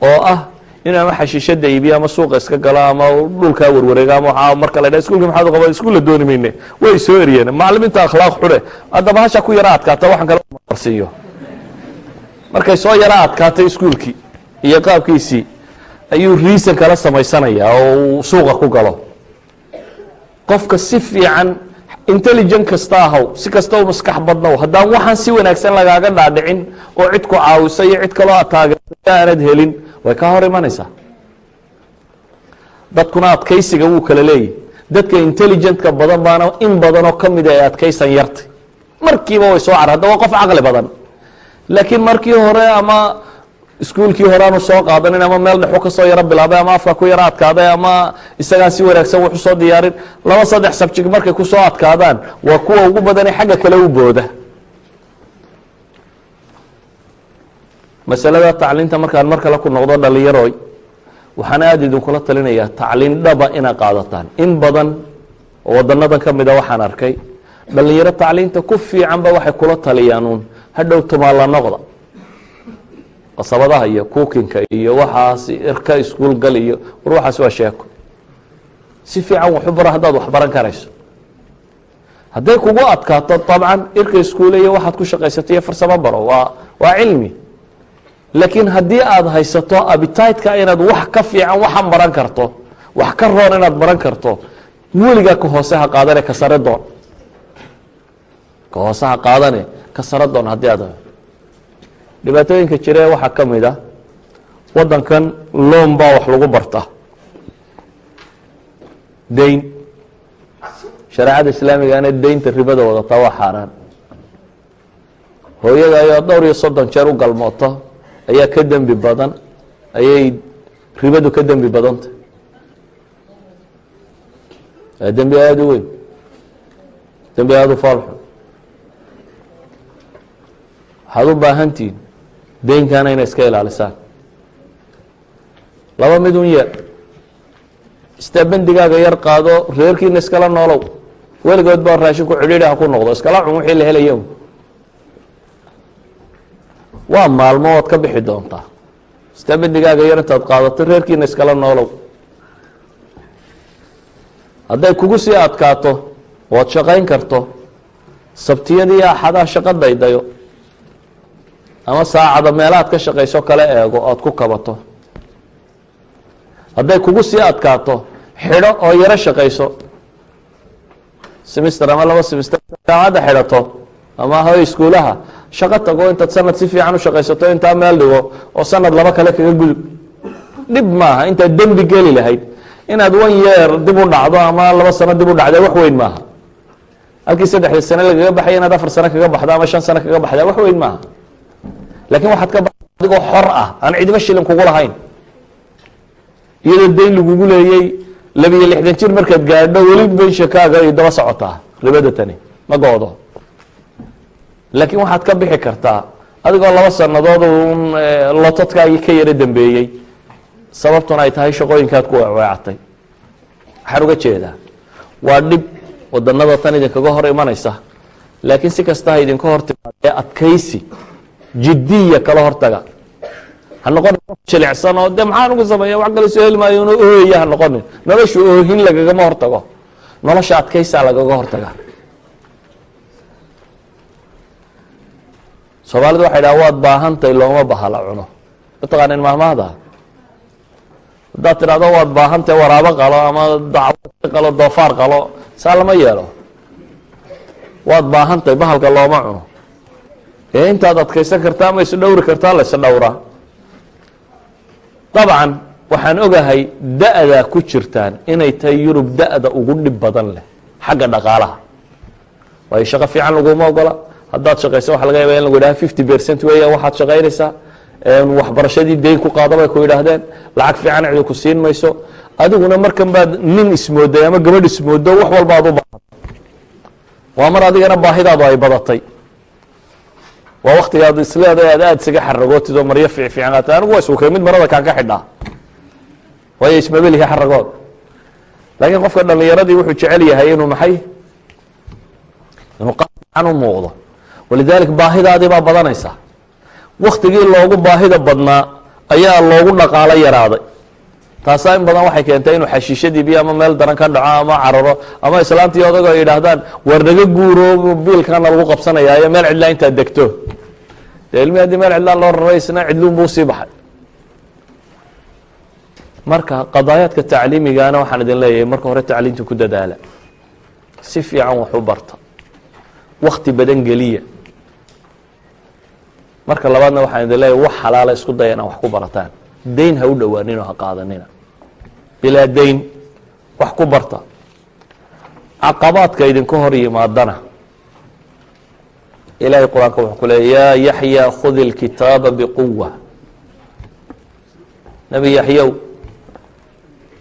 oo ah in ama xashiishada iibiyo ama suuqa iska galo ama dhulkaa warwareega ama waa marka la dha iskulka maxaad u qaba iskuulla dooni mayne. Way soo eriyeen. Macalimiinta akhlaaq xune haddaba hasha ku yara adkaata waxaan kale marsiiyo. Markay soo yara adkaatay iskuulkii iyo qaabkiisii ayuu riisan kala samaysanayaa oo uu suuqa ku galo. Qofka si fiican intelligent kasta ahaw si kasta u maskax badnow haddaan waxaan si wanaagsan lagaaga dhaadhicin oo cid ku caawisa iyo cid kaloo aad taageerta aanad helin way kaa hor imanaysaa. Dadkuna adkaysiga wuu kala leeyahy. Dadka intelligentka badan baana in badanoo ka mida ay adkaysan yartay. Markiiba way soo car hadda waa qof caqli badan. Laakiin markii hore ama iskuulkii horeanu soo qaadanin ama meel dhexu ka soo yaro bilaabay ama afka ku yaro adkaaday ama isagaan si wanaagsan wuxu soo diyaarin laba saddex sabjig markay ku soo adkaadaan waa kuwa ugu badanee xagga kale u booda masalada tacliinta markaan mar kale ku noqdo dhalinyaroy waxaan aada idinkula talinayaa tacliin dhaba inaad qaadataan. In badan oo wadanadan ka mida waxaan arkay dhalinyaro tacliinta ku fiicanba waxay kula taliyaan uun hadhow tumaalla noqda. Qasabadaha iyo kuukinka iyo waxaas irka iskuul gal iyo war waxaas waa sheeko. Si fiican waxu baro haddaad wax baran karayso. Hadday kugu adkaato dabcan irka iskuule iyo waxaad ku shaqaysato iyo farsamo baro. Waa waa cilmi laakiin haddii aada haysato abititeka inaad wax ka fiican waxan baran karto wax ka roon inaad baran karto weligaa ka hoose ha qaadane ka sare doon. Ka hoose ha qaadane ka sare doon haddii aad dhibaatooyinka jire waxaa ka mid a waddankan loon baa wax lagu bartaa dayn shareecada islaamigana daynta ribada wadataa waa xaaraan. Hooyada ayoo dhowr iyo soddon jeer u galmooto ayaa ka dembi badan ayay ribadu ka dembi badanta dembi aada u weyn dembi aada u faalxun. Waxaad u baahantihiin deynkana inay iska ilaalisaan. Laba mid un yeer istaa bendigaaga yar qaado reerkiina iskala noolow. Weligood baa raashinku cidhiidhi ha ku noqdo iskala cun wixii la helaya waa maalmo ood ka bixi doontaa. Bendigaaga yar intaad qaadato reerkiina iskala noolow. Hadday kugu sii adkaato ood shaqayn karto sabtiyadii axadaha shaqo daydayo ama saacada meelaad ka shaqayso kala eego ood ku kabato. Hadday kugu sii adkaato xidho oo yaro shaqayso. Simister ama laba simister jaamacadda xidhato ama iskuulaha shaqo tago intaad sanad si fiican u intaa meel dhigo oo sanad laba kale kaga gudub. Dhib maaha intaad dembi geli lahayd. Inaad one yeer dib u dhacdo ama laba sano dib u dhacda wax weyn maaha. Halkii saddexda sane lagaga baxaya inaad afar sano kaga baxdo ama shan sano kaga baxda wax weyn maaha. Lakin waxaad ka adigoo xor ah aan cidiba shilin kugu lahayn. Iyadoo dayn lagugu leeyey labiyo lixdan jir markaad gaadho weli benshakaaga ay daba socotaa ribada tani ma goodo laakiin waxaad ka bixi kartaa adigoo laba sanadood un lotodkaagii ka yaro dambeeyey. Sababtuna ay tahay shaqooyinkaad ku weecweecatay. Waxaan uga jeedaa waa dhib wadanada tan idinkaga hor imanaysa. Laakiin si kasta ha idinka hor timaadee adkaysi jidiya kala hortaga ha noqonin jilicsan oo de maxaan ugu sameeya wax kale soo heli maayo inu ooya ha noqonin. Nolosha oohin lagagama hortago nolosha adkaysaa lagaga hortaga soomaalidu waxay dhaha waad baahantahay looma bahala cuno. Mataqaanin mahmahda haddaad tidhahdo waad baahantahay waraabo qalo ama qalo doofaar qalo saa lama yeelo. Waad baahantahay bahalka looma cuno. Ee intaad adkaysan kartaa ama is dhowri kartaa la is dhowraa dabcan waxaan ogahay da-da ku jirtaan inay tahay yurub da-da ugu dhib badan leh xagga dhaqaalaha. Waayo shaqo fiican laguma ogola haddaad shaqayso waxa laga yaba in lagu yidhaha fifty percent weeya waxaad shaqaynaysaa waxbarashadii dayn ku qaado bay ku yidhaahdeen lacag fiican cidi ku siin mayso adiguna markan baad nin ismooday ama gabadh ismoodo wax walba ad u baahan waa mar adigana baahidaadu ay badatay. Waa waktigaad isleedahay aad aada isaga xaragootid oo maryo fiic fiicnaata anigu waa isukay mid marada kaan ka xidhaa. Waayo ismabelihi xaragood laakiin qofka dhalinyaradii wuxuu jecel yahay inuu maxay? Inuu fiican u muuqdo walidalik baahidaadii baa badanaysa. Waktigii loogu baahida badnaa ayaa loogu dhaqaalo yaraaday. Taasaa in badan waxay keentay inuu xashiishadii biyo ama meel daran ka dhaco ama cararo ama islaantii odago ay yidhaahdaan war naga guuro biilkana lagu qabsanayaayo meel cidlaa intaad degto. Dee ilmi haddii meel cidlaan loo raray isna cidluun buu sii baxay. Marka qadaayaadka tacliimigana waxaan idin leeyahay marka hore tacliimta ku dadaala. Si fiican wax u barta. Wakti badan geliya marka labaadna waxaan idin leeyahay wax xalaala isku daya wax ku barataan. Dayn ha u dhowaaninoo ha qaadanina. Bilaa dayn wax ku barta. Caqabaadka idinka hor yimaadana ilahay qur'aanka wuxuu ku leeya yaa yaxya khudi اlkitaaba bquwa nebi yaxyow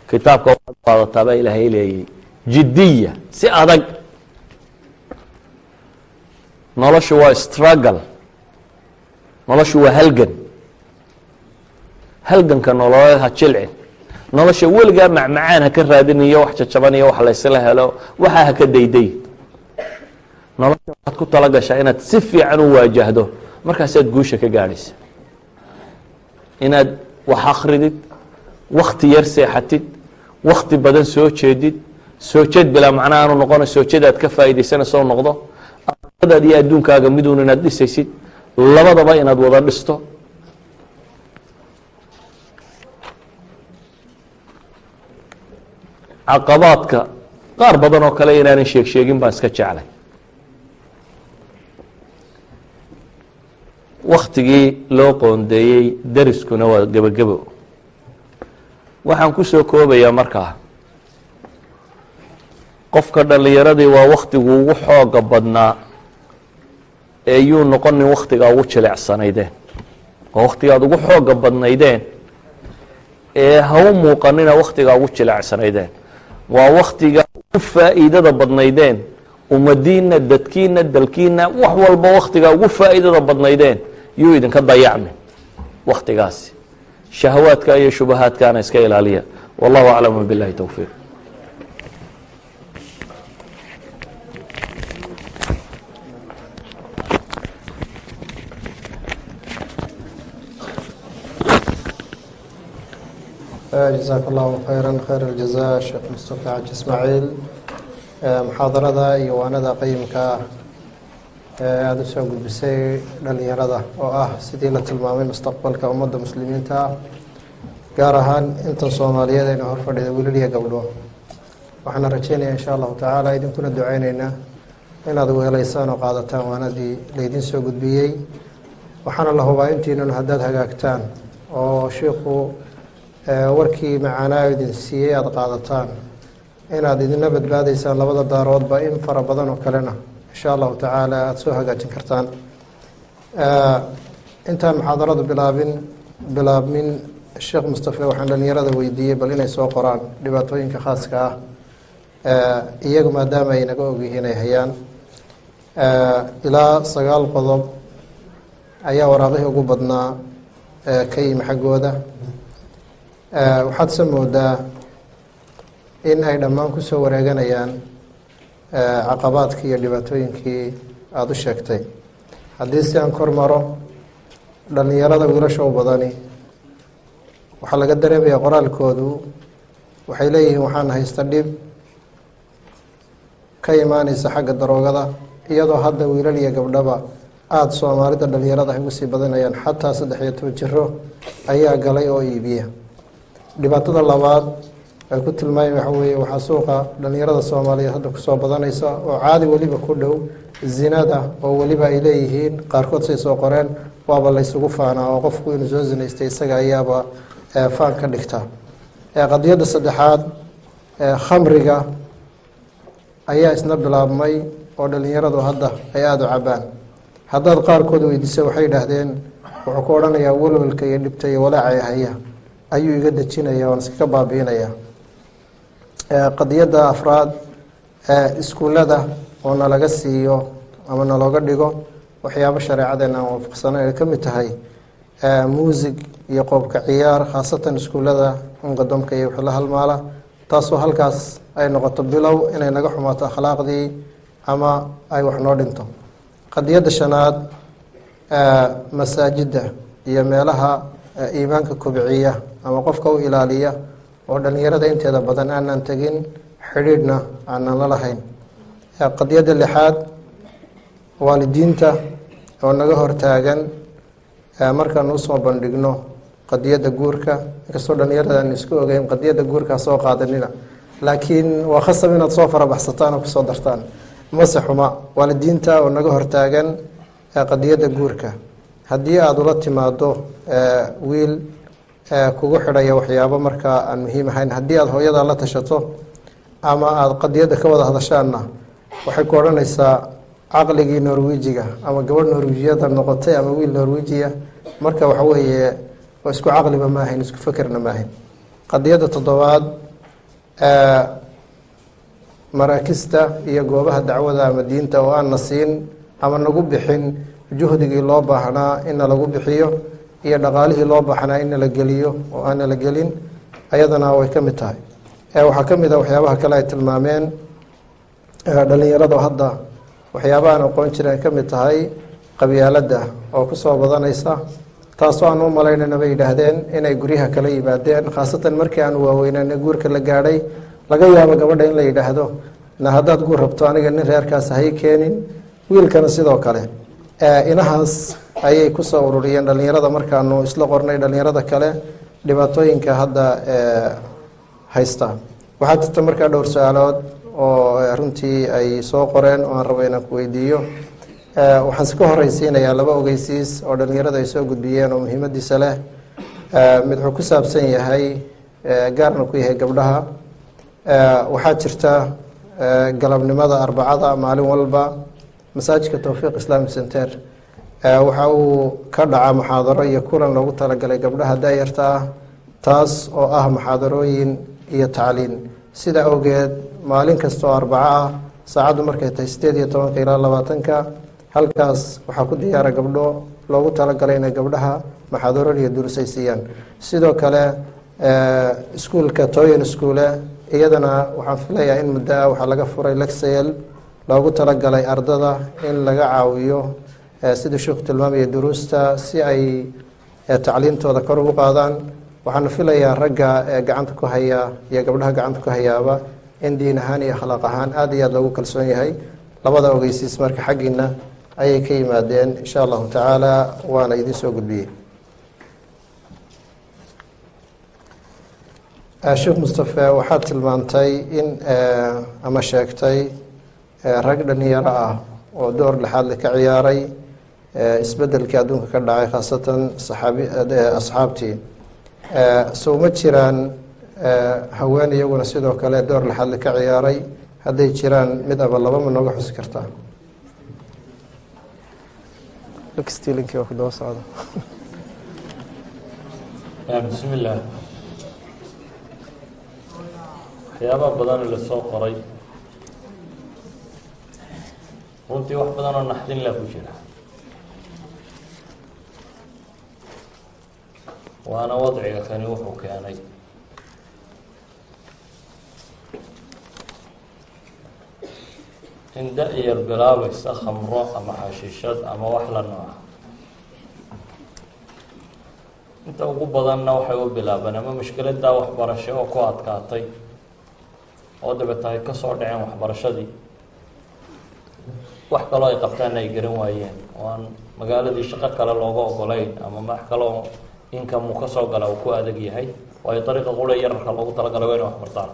kitaabka waxaad qaadataa baa ilaahay leeyay jiddiya si adag. Noloshu waa struggle noloshu waa halgan. Halganka nololeed ha jilcin nolosha weligaa macmacaan ha ka raadiniyo wax jajaban iyo wax laysla helo waxaa ha ka dayday. Nolosha waxaad ku tala gashaa inaad si fiican u waajahdo. Markaasaad guusha ka gaadhaysa. Inaad wax akridid wakti yar seexatid wakti badan soo jeedid soo jeed bilaa macna aanu noqona soo jeed aad ka faa'iidaysanayso noqdo. Adaad iyo adduunkaaga miduun inaad dhisaysid labadaba inaad wada dhisto. Caqabaadka qaar badan oo kale inaanan sheeg sheegin baan iska jeclay. Waktigii loo qoondeeyey dariskuna waa gebogebo waxaan ku soo koobayaa markaa. Qofka dhallinyaradii waa waktigu ugu xooga badnaa ee yuu noqonin waktigaa ugu jilicsanaydeen. Waa waktigaad ugu xooga badnaydeen. Ee ha u muuqanina waktigaa ugu jilicsanaydeen. Waa waktiga ugu faa'iidada badnaydeen. Ummadiinna dadkiinna dalkiinna wax walba waktigaa ugu faa'iidada badnaydeen. Yuu idinka dayacmin waktigaasi shahawaadka iyo shubahaadkaana iska ilaaliya. Wallahu aclam biاllahi towfiiq jazaak allahu khayra khayr aljaza sheekh mustafa caji ismaaciil muxaadarada iyo waanada qayimka aada u soo gudbisay dhalinyarada oo ah sidii la tilmaamay mustaqbalka ummadda muslimiinta gaar ahaan intan soomaaliyeed ayna hor fadhida wilal iyo gabdho waxaana rajeynaya insha allahu tacaala idinkuna duceyneynaa inaad weelaysaan oo qaadataan waanadii laydin soo gudbiyey waxaana la hubaa intiinun haddaad hagaagtaan oo shiikhu warkii macaanaa idin siiyey aada qaadataan. Inaad idina badbaadaysaan labada daaroodba in fara badan oo kalena insha allahu tacaala aada soo hagaajin kartaan. Intaan muxaadaradu bilaabin bilaabmin sheekh mustafe waxaan dhalinyarada weydiiyey bal inay soo qoraan dhibaatooyinka khaaska ah. Iyagu maadaama ay naga ogyihiin ay hayaan. Ilaa sagaal qodob ayaa waraaqihii ugu badnaa ka yimi xaggooda waxaad se moodaa in ay dhammaan ku soo wareeganayaan caqabaadkii iyo dhibaatooyinkii aada u sheegtay. Haddii si aan kor maro dhalinyarada wiilasha u badani waxaa laga dareemaya qoraalkoodu waxay leeyihiin waxaan haysta dhib ka imaaneysa xagga daroogada iyadoo hadda wiilal iyo gabdhaba aada soomaalida dhalinyarada ay ugu sii badanayaan. Xataa saddex iyo toban jiro ayaa galay oo iibiya dhibaatada labaad ay ku tilmaamay waxa weeye waxaa suuqa dhalinyarada soomaaliyeed hadda ku soo badanaysa oo caadi weliba ku dhow zinada oo weliba ay leeyihiin. Qaarkood say soo qoreen waaba laysugu faanaa oo qofku inuu soo zinaystay isaga ayaaba faan ka dhigta. Qadiyadda saddexaad khamriga ayaa isna bilaabmay oo dhalinyaradu hadda ay aada u cabaan haddaad qaarkood weydiisa waxay idhaahdeen wuxuu ku odhanayaa walwalka iyo dhibta iyo walaacay haya ayuu iga dejinaya waan iskaga baabiinaya. Qadiyadda afraad iskuullada oo nalaga siiyo ama nalooga dhigo waxyaabo shareecadeena aan waafaqsanayn ay ka mid tahay. Muusig iyo qoobka ciyaar khaasatan iskuullada unqadomka iyo wixii la halmaala taasoo halkaas ay noqoto bilow inay naga xumaato akhlaaqdii ama ay wax noo dhinto. Qadiyadda shanaad masaajidda iyo meelaha iimaanka kobciya ama qofka u ilaaliya oo dhalinyarada inteeda badan aanan tegin xidhiidhna aanan la lahayn. Qadiyadda lixaad waalidiinta oo naga hortaagan markaan u soo bandhigno qadiyadda guurka inkastoo dhalinyarada aan isku ogeyn qadiyadda guurkaa soo qaadanina laakiin waa khasab inaad soo farabaxsataan oo ku soo dartaan. Mase xuma waalidiinta oo naga hortaagan qadiyadda guurka haddii aada ula timaado wiil kugu xidhaya waxyaabo markaa aan muhiim ahayn haddii aada hooyada la tashato ama aada qadiyadda ka wada hadashaanna waxay ku odhanaysaa caqligii norwijiga ama gabadh norwijiyada noqotay ama wiil norwijiya marka waxa weeye isku caqliba ma ahayn isku fekerna ma ahayn. Qadiyadda toddobaad maraakista iyo goobaha dacwada ama diinta oo aan na siin ama nagu bixin juhdigii loo baahnaa in nalagu bixiyo iyo dhaqaalihii loo baahnaa in nala geliyo oo aan nala gelin ayadana way ka mid tahay. Waxaa ka mid a waxyaabaha kale ay tilmaameen dhalinyarada hadda waxyaabahaan aqoon jireen ka mid tahay qabyaaladda oo ku soo badanaysa taasoo aan u malaynayna bay yidhaahdeen inay guryaha kala yimaadeen khaasatan markii aan waaweynana guurka la gaadhay laga yaabo gabadha in la yidhaahdo na haddaad guur rabto aniga nin reerkaas hay keenin. Wiilkana sidoo kale inahaas ayay ku soo ururiyeen dhalinyarada markaanu isla qornay dhalinyarada kale dhibaatooyinka hadda haysta. Waxaa jirta markaa dhowr su'aalood oo runtii ay soo qoreen oo aan rabo inaan ku weydiiyo. Waxaan si ka horeysiinayaa laba ogeysiis oo dhalinyarada ay soo gudbiyeen oo muhiimadiisa leh. Mid wuxuu ku saabsan yahay gaarna ku yahay gabdhaha. Waxaa jirta galabnimada arbacada maalin walba masaajidka towfiiq islamic center waxa uu ka dhaca muxaadaro iyo kulan loogu talagalay gabdhaha daayarta ah taas oo ah muxaadarooyin iyo tacliin. Sida awgeed maalin kasta oo arbaco ah saacaddu markay tahay sideed iyo tobanka ilaa labaatanka halkaas waxaa ku diyaara gabdho loogu talagalay inay gabdhaha muxaadaroon iyo durus ay siiyaan. Sidoo kale iskuulka toyan schoole iyadana waxaan filayaa in muddo ah waxaa laga furay lexel loogu talagalay ardada in laga caawiyo siduu sheekhu tilmaamaya duruusta si ay tacliintooda kor ugu qaadaan. Waxaana filayaa ragga gacanta ku haya iyo gabdhaha gacanta ku hayaaba in diin ahaan iyo akhlaaq ahaan aada iyo aada loogu kalsoon yahay. Labada ogeysiis marka xaggiina ayay ka yimaadeen insha allahu tacaala waana idiin soo gudbiyey. Sheekh mustafe waxaad tilmaantay in ama sheegtay rag dhalinyaro ah oo door lexaadle ka ciyaaray isbedelkii adduunka ka dhacay khaasatan saxaabi asxaabtii. Sow ma jiraan haween iyaguna sidoo kale door lexaadle ka ciyaaray? Hadday jiraan mid aba laba ma nooga xusi kartaa bismi illaah waxyaabaha badan la soo qoray runtii wax badan oo naxdin la ku jira. Waana wadciga kani wuxuu keenay. In da-yar bilaabaysa khamro ama xashiishad ama wax la nooca inta ugu badanna waxay u bilaabeen ama mushkiladaa waxbarasho oo ku adkaatay oo dabeeta ay ka soo dhaceen waxbarashadii wax kaloo ay qabtaanna ay garan waayeen. Oo aan magaaladii shaqo kale looga ogolayn ama wax kaloo income uu ka soo gala uu ku adag yahay. Waayo dariiqa qura yararka loogu talagalay waa inay wax bartaan.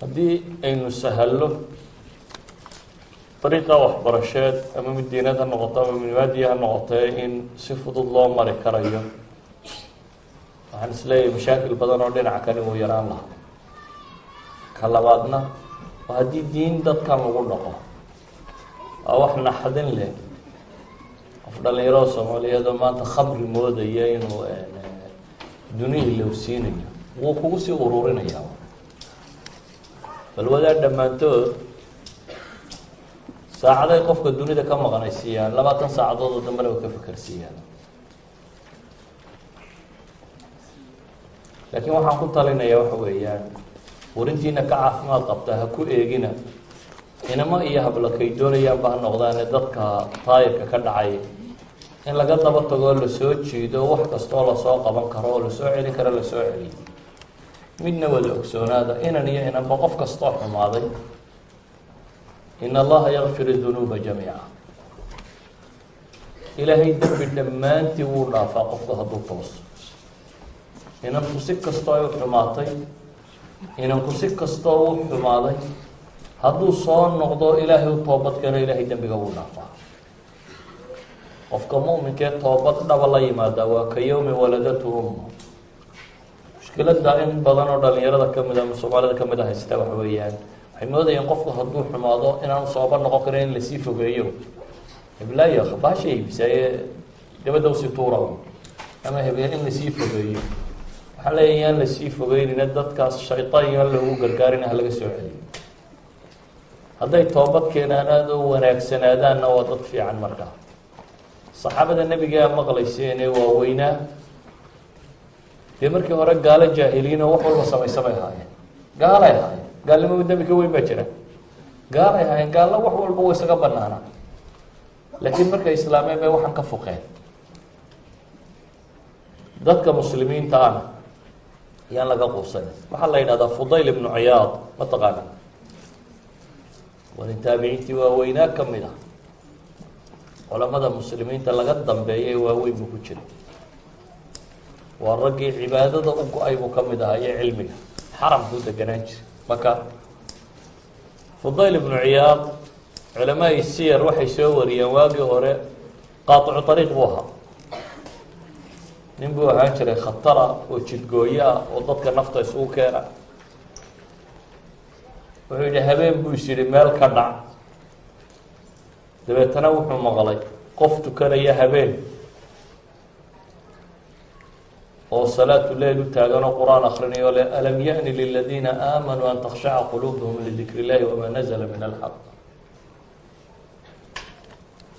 Haddii aynu sahallo dariiqa waxbarasheed ama mid diinad ha noqoto ama mid maadiya ha noqotee in si fudud loo mari karayo waxaan is leeyahay mashaakil badan oo dhinaca kani uu yaraan lahaa ka labaadna oo haddii diin dadkan lagu dhaqo waa wax naxdin leh qof dhalinyarada soomaaliyeed oo maanta khamri moodaya inuu dunihii lowsiinayo wuu kugu sii ururinayaa bal wadaa dhammaantood saacaday qofka dunida ka maqanaysiiyaan labaatan saacadood oo dambena way ka fekersiiyaan laakiin waxaan ku talinayaa waxa weeyaan warintiina ka caafimaad qabta ha ku eegina. Inamo iyo hablakay doonayaanba ha noqdaane dadka taayirka ka dhacay. In laga daba tagoo la soo jiido wax kastoo la soo qaban karo oo la soo celin karo la soo celiyo midna wada ogsoonaada inan iyo inanba qof kastoo xumaaday. In allaha yakfir dunuuba jamiica. Ilaahay dembi dhammaantii wuu dhaafaa qofku hadduu tooso inanku si kastoo ay u xumaatay inanku si kastoo u xumaaday hadduu soo noqdo ilaahay u toobad keeno ilaahay dembiga wuu dhaafaa. Qofka mu'minkee toobad dhaba la yimaada waa ka yowmi waladatu umma mushkilada in badan oo dhalinyarada ka mid a ama soomaalida ka mid a haysta waxa weeyaan waxay moodayeen qofku hadduu xumaado inaanu sooba noqon karin in la sii fogeeyo. Heblaayo baasha iibisaaye gabadha u sii tuura ama hebeen in la sii fogeeyo waxaa leeya yaan la sii fogeynina dadkaas shaytaan yaan loogu gargaarina halaga soo celiyo. Hadday toobad keenaan aada u wanaagsanaadaanna waa dad fiican markaa. Saxaabada nebigaa maqlayseene waaweynaa dee markii hore gaalo jaahiliin oo wax walba samaysamay ahaayeen gaalay ahaayeen gaalnimadu dembi ka weyn baa jira. Gaalay ahaayeen gaalna wax walba way isaga banaanaa laakiin markay islaameen bay waxaan ka fuqeen. Dadka muslimiinta ana yaan laga quusanin waxaa la yidhahdaa fudayl ibnu ciyaad ma taqaana wanin taabiciintii waaweynaa ka mid ah. Culamada muslimiinta laga dambeeya ee waaweyn buu ku jira waa raggii cibaadada u go'ay buu ka mid ahaa iyo cilmiga xaramkuu deganaan jiray. Maka fudayl ibnu ciyaad culamaai siyar waxay soo wariyeen waagii hore qaaicu ariiq buu ahaa nin buu ahaan jiray khatara oo jidgooyo ah oo dadka nafta isugu keena. Wuxuu yidhi habeen buu is yidhi meel ka dhac. Dabeetana wuxuu maqlay qof tukanaya habeen oo salaatu leil u taagan oo qur'aan akrinayo le alam yaأni liladiina aamanuu an takshaca quluubhum lidikr اllahi wama nazla min alxaq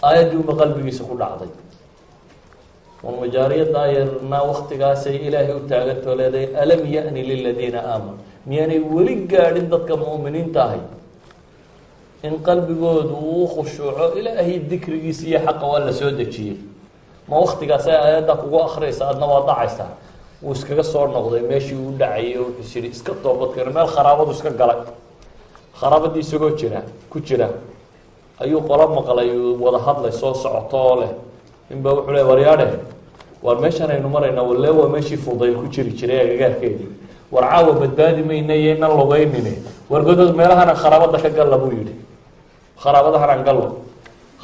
aayaddii uma qalbigiisa ku dhacday majaariyaddaa yarna waktigaasay ilaahay u taagantoo leedahay alam yaأni liladiina aamanuu miyaanay weli gaadhin dadka mu'miniinta ahay in qalbigoodu uu khushuuco ilaahay dikrigiisa iyo xaqa waa la soo dejiyey. Ma waktigaas aayadda kugu akriyaysa adna waa dhacaysaa wuu iskaga soo noqday meeshii uu dhacayay oo wuxuu yidhi iska toobadkeeno meel kharaabadu iska galay. Kharaabadii isagoo jira ku jira. Ayuu qolo maqlay wada soo socoto oo leh ninba wuxuu le waryaadhe waar meeshan aynu maraynaa walle waa meeshii fudayl ku jiri jiray agagaarkeedii. War caawa badbaadi mayna iyo inan lugeynine wargodood meelahana kharaabada ka galla buu yihi kharaabadahanaan gallo.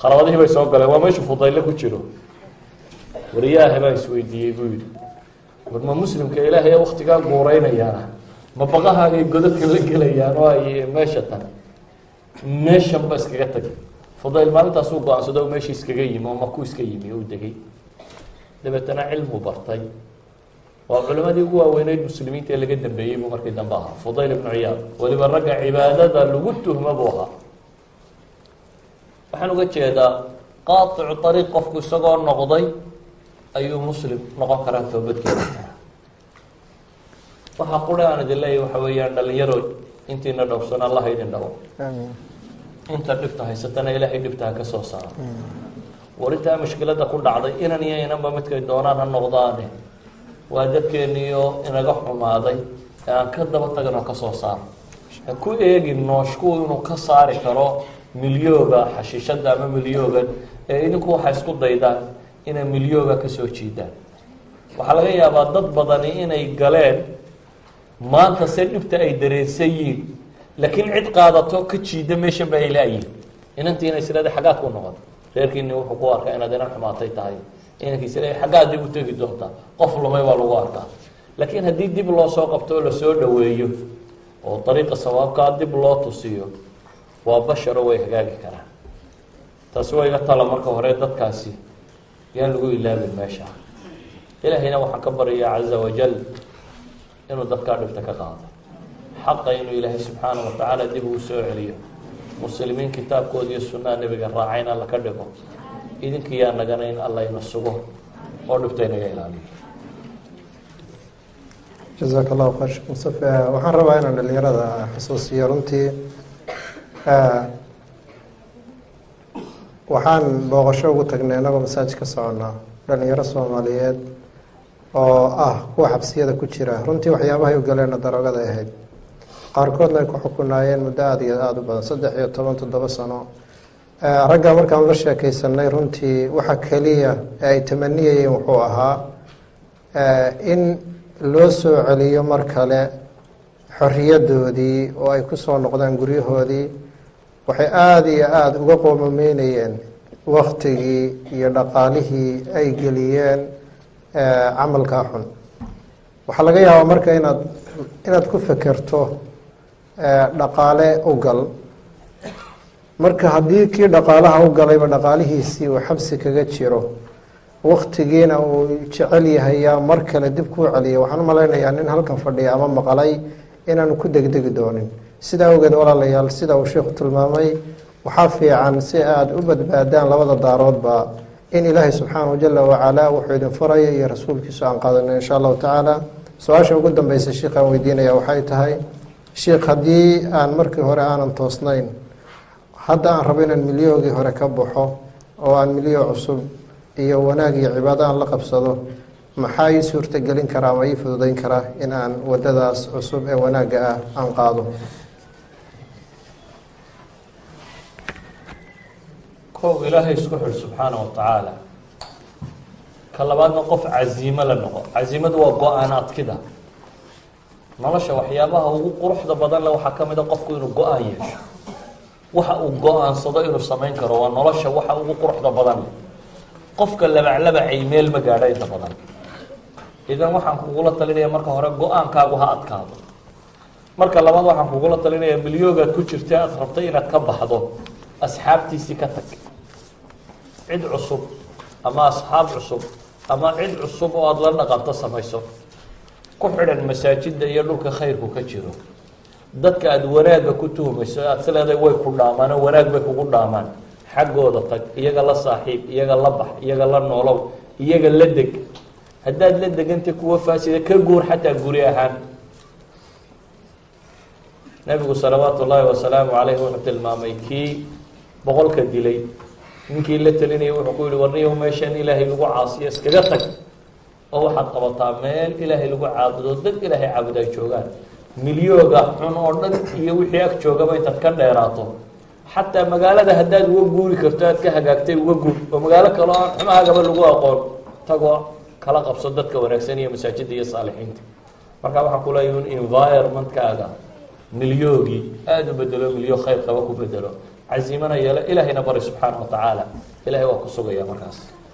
Kharaabadihii bay soo galeen. Waa meeshu fudayle ku jiro. Wariyaaha baan isweydiiyey buu yihi war ma muslimka ilaahay waktigaa guureynayaana ma baqahaagay godadka la gelayaan oo ay meesha tan? Meeshan ba iskaga tagay fudayl maalintaasuu go'aansado meeshii iskaga yimi oo maku iska yimi u degay dabeetana cilmu bartay waa culimadii ugu waaweyneyd muslimiinta ee laga dambeeyey buu markii dambe ahaa fudayl ibnu ciyaad weliba ragga cibaadada lagu tuhmo buu ahaa waxaan uga jeedaa qaaicu ariiq qofku isagoo noqday ayuu muslim noqon karaa toobadkeeda waxaa qura aan idin leeyahy waxa weeyaan dhalinyaro intiina dhowrsan allah idin dhawo inta dhibta haysatana ilaahay dhibta ha ka soo saaro war intaa mashkilada ku dhacday inan iyo inanba midkay doonaan ha noqdaane. Waa dadkeeniyo inaga xumaaday ee aan ka daba tagin oo ka soo saaro ha ku eegin nooshku inuu ka saari karo milyooga xashiishada ama milyoogan ee idinku waxay isku daydaan inay milyooga ka soo jiidaan. Waxaa laga yaabaa dad badani inay galeen maanta se dhibta ay dareensan yihiin laakiin cid qaadato ka jiida meeshan ba ay laayihin inantiina islada xaggaad ku noqon reerkiini wuxuu ku arkaa inaad inan xumaatay tahay inankiisle xaggaad dib u tegi doontaa qof lumay baa lagu arkaa laakiin haddii dib loo soo qabto oo la soo dhaweeyo oo dariiqa sawaabkaa dib loo tusiyo waa basharo way hagaagi karaan taasi waa iga tala marka hore dadkaasi yaan lagu ilaabin meesha ilaahayna waxaan ka baryayaa caza wajal inuu dadkaa dhibta ka qaado xaqa inuu ilaahay subxaana wa tacaala dib ugu soo celiyo. Muslimiin kitaabkooda iyo sunnaha nebiga raacay in alla ka dhigo. Idinkiyaa nagana in alla ina sugo. Oo dhibta inaga ilaaliyo. Jazaaka allahu khayr sheekh mustafe waxaan rabaa inaan dhalinyarada xusuusiyo runtii. Waxaan booqasho ugu tagnay inagoo masaajid ka soconnaa dhalinyaro soomaaliyeed oo ah kuwa xabsiyada ku jira. Runtii waxyaabahay u galeenna daroogada ahayd qaarkoodna ay ku xukunaayeen muddo aada iyo aada u badan saddex iyo toban toddoba sano. Ragga markaan la sheekeysanay runtii waxa keliya ee ay tamaniyayeen wuxuu ahaa in loo soo celiyo mar kale xoriyadoodii oo ay ku soo noqdaan guryahoodii waxay aada iyo aada uga qoomameynayeen waktigii iyo dhaqaalihii ay geliyeen camalkaa xun. Waxaa laga yaabaa marka inaad inaad ku fekerto dhaqaale u gal. Marka haddii kii dhaqaalaha u galayba dhaqaalihiisii uu xabsi kaga jiro waktigiina uu jecel yahay yaa mar kale dib kuu celiya. Waxaan u nin halkan fadhiya ama maqalay inaanu ku degdegi doonin. Sidaa awgeed walaalayaal sida uu sheikhu tilmaamay waxaa fiican si aada u badbaadaan labada daaroodba in ilaahay subxaanahu jala wacalaa wuxuu idin faraya iyo rasuulkiisu aan qaadano insha allahu tacaala. Su'aasha ugu dambeysa sheikhaan weydiinaya waxay tahay sheikh haddii aan markii hore aanan toosnayn hadda aan rabo inaan milyoogii hore ka baxo oo aan milyo cusub iyo wanaag iyo cibaado aan la qabsado maxaa ii suurtagelin karaa ama ii fududeyn karaa in aan wadadaas cusub ee wanaagga ah aan qaado? Kow ilaahay isku xidh subxaana wa tacaala ka labaadna qof casiimo la noqo. Casiimadu waa go'aan adkida nolosha waxyaabaha ugu quruxda badan le waxaa ka a qofku inuu go'aan yeesho. Waxa uu go'aansado inuu samayn karo waa nolosha waxa ugu quruxda badan. Qofka labaclabacay meel ma gaadho inta badan. Idan waxaan kugula talinaya marka hore go'aankaagu ha adkaado. Marka labaad waxaan kugula talinaya milyoogaad ku jirta aada rabtay inaad ka baxdo. Asxaabtiisii ka tag. Cid cusub ama asxaab cusub ama cid cusub oo aada la dhaqanto samayso ku xidhan masaajida iyo dhulka khayrku ka jiro. Dadka aada wanaagga ku tuhmayso aada si leedahay way ku dhaamaan oo wanaag bay kugu dhaamaan. Xaggooda tag iyaga la saaxiib iyaga la bax iyaga la noolow iyaga la deg. Haddaad la degantay kuwa faasida ka guur xataa guri ahaan. Nabigu salawaatu ullaahi wasalaamu caleyh wuxuu tilmaamay kii boqolka dilay ninkii la telinayay wuxuu ku yihi warniyow meeshaan ilaahay lagu caasiyo iskaga tag oo waxaad qabataa meel ilaahay lagu caabudo dad ilaahay caabud ay joogaan. Milyooga xun oo dhan iyo wixii ag joogaba intaad ka dheeraato. Xataa magaalada haddaad uga guuri karto aad ka hagaagtay uga guur oo magaalo kaloo aan xumahagaba lagu aqoon tagoo kala qabso dadka wanaagsan iyo masaajida iyo saalixiinta. Marka waxaa kuleeya un environmentkaaga milyoogii aada u bedelo milyo khayr qaba ku bedelo casiimana yeelo ilaahayna bari subxaana wa tacaala. Ilahay waa ku sugaya markaas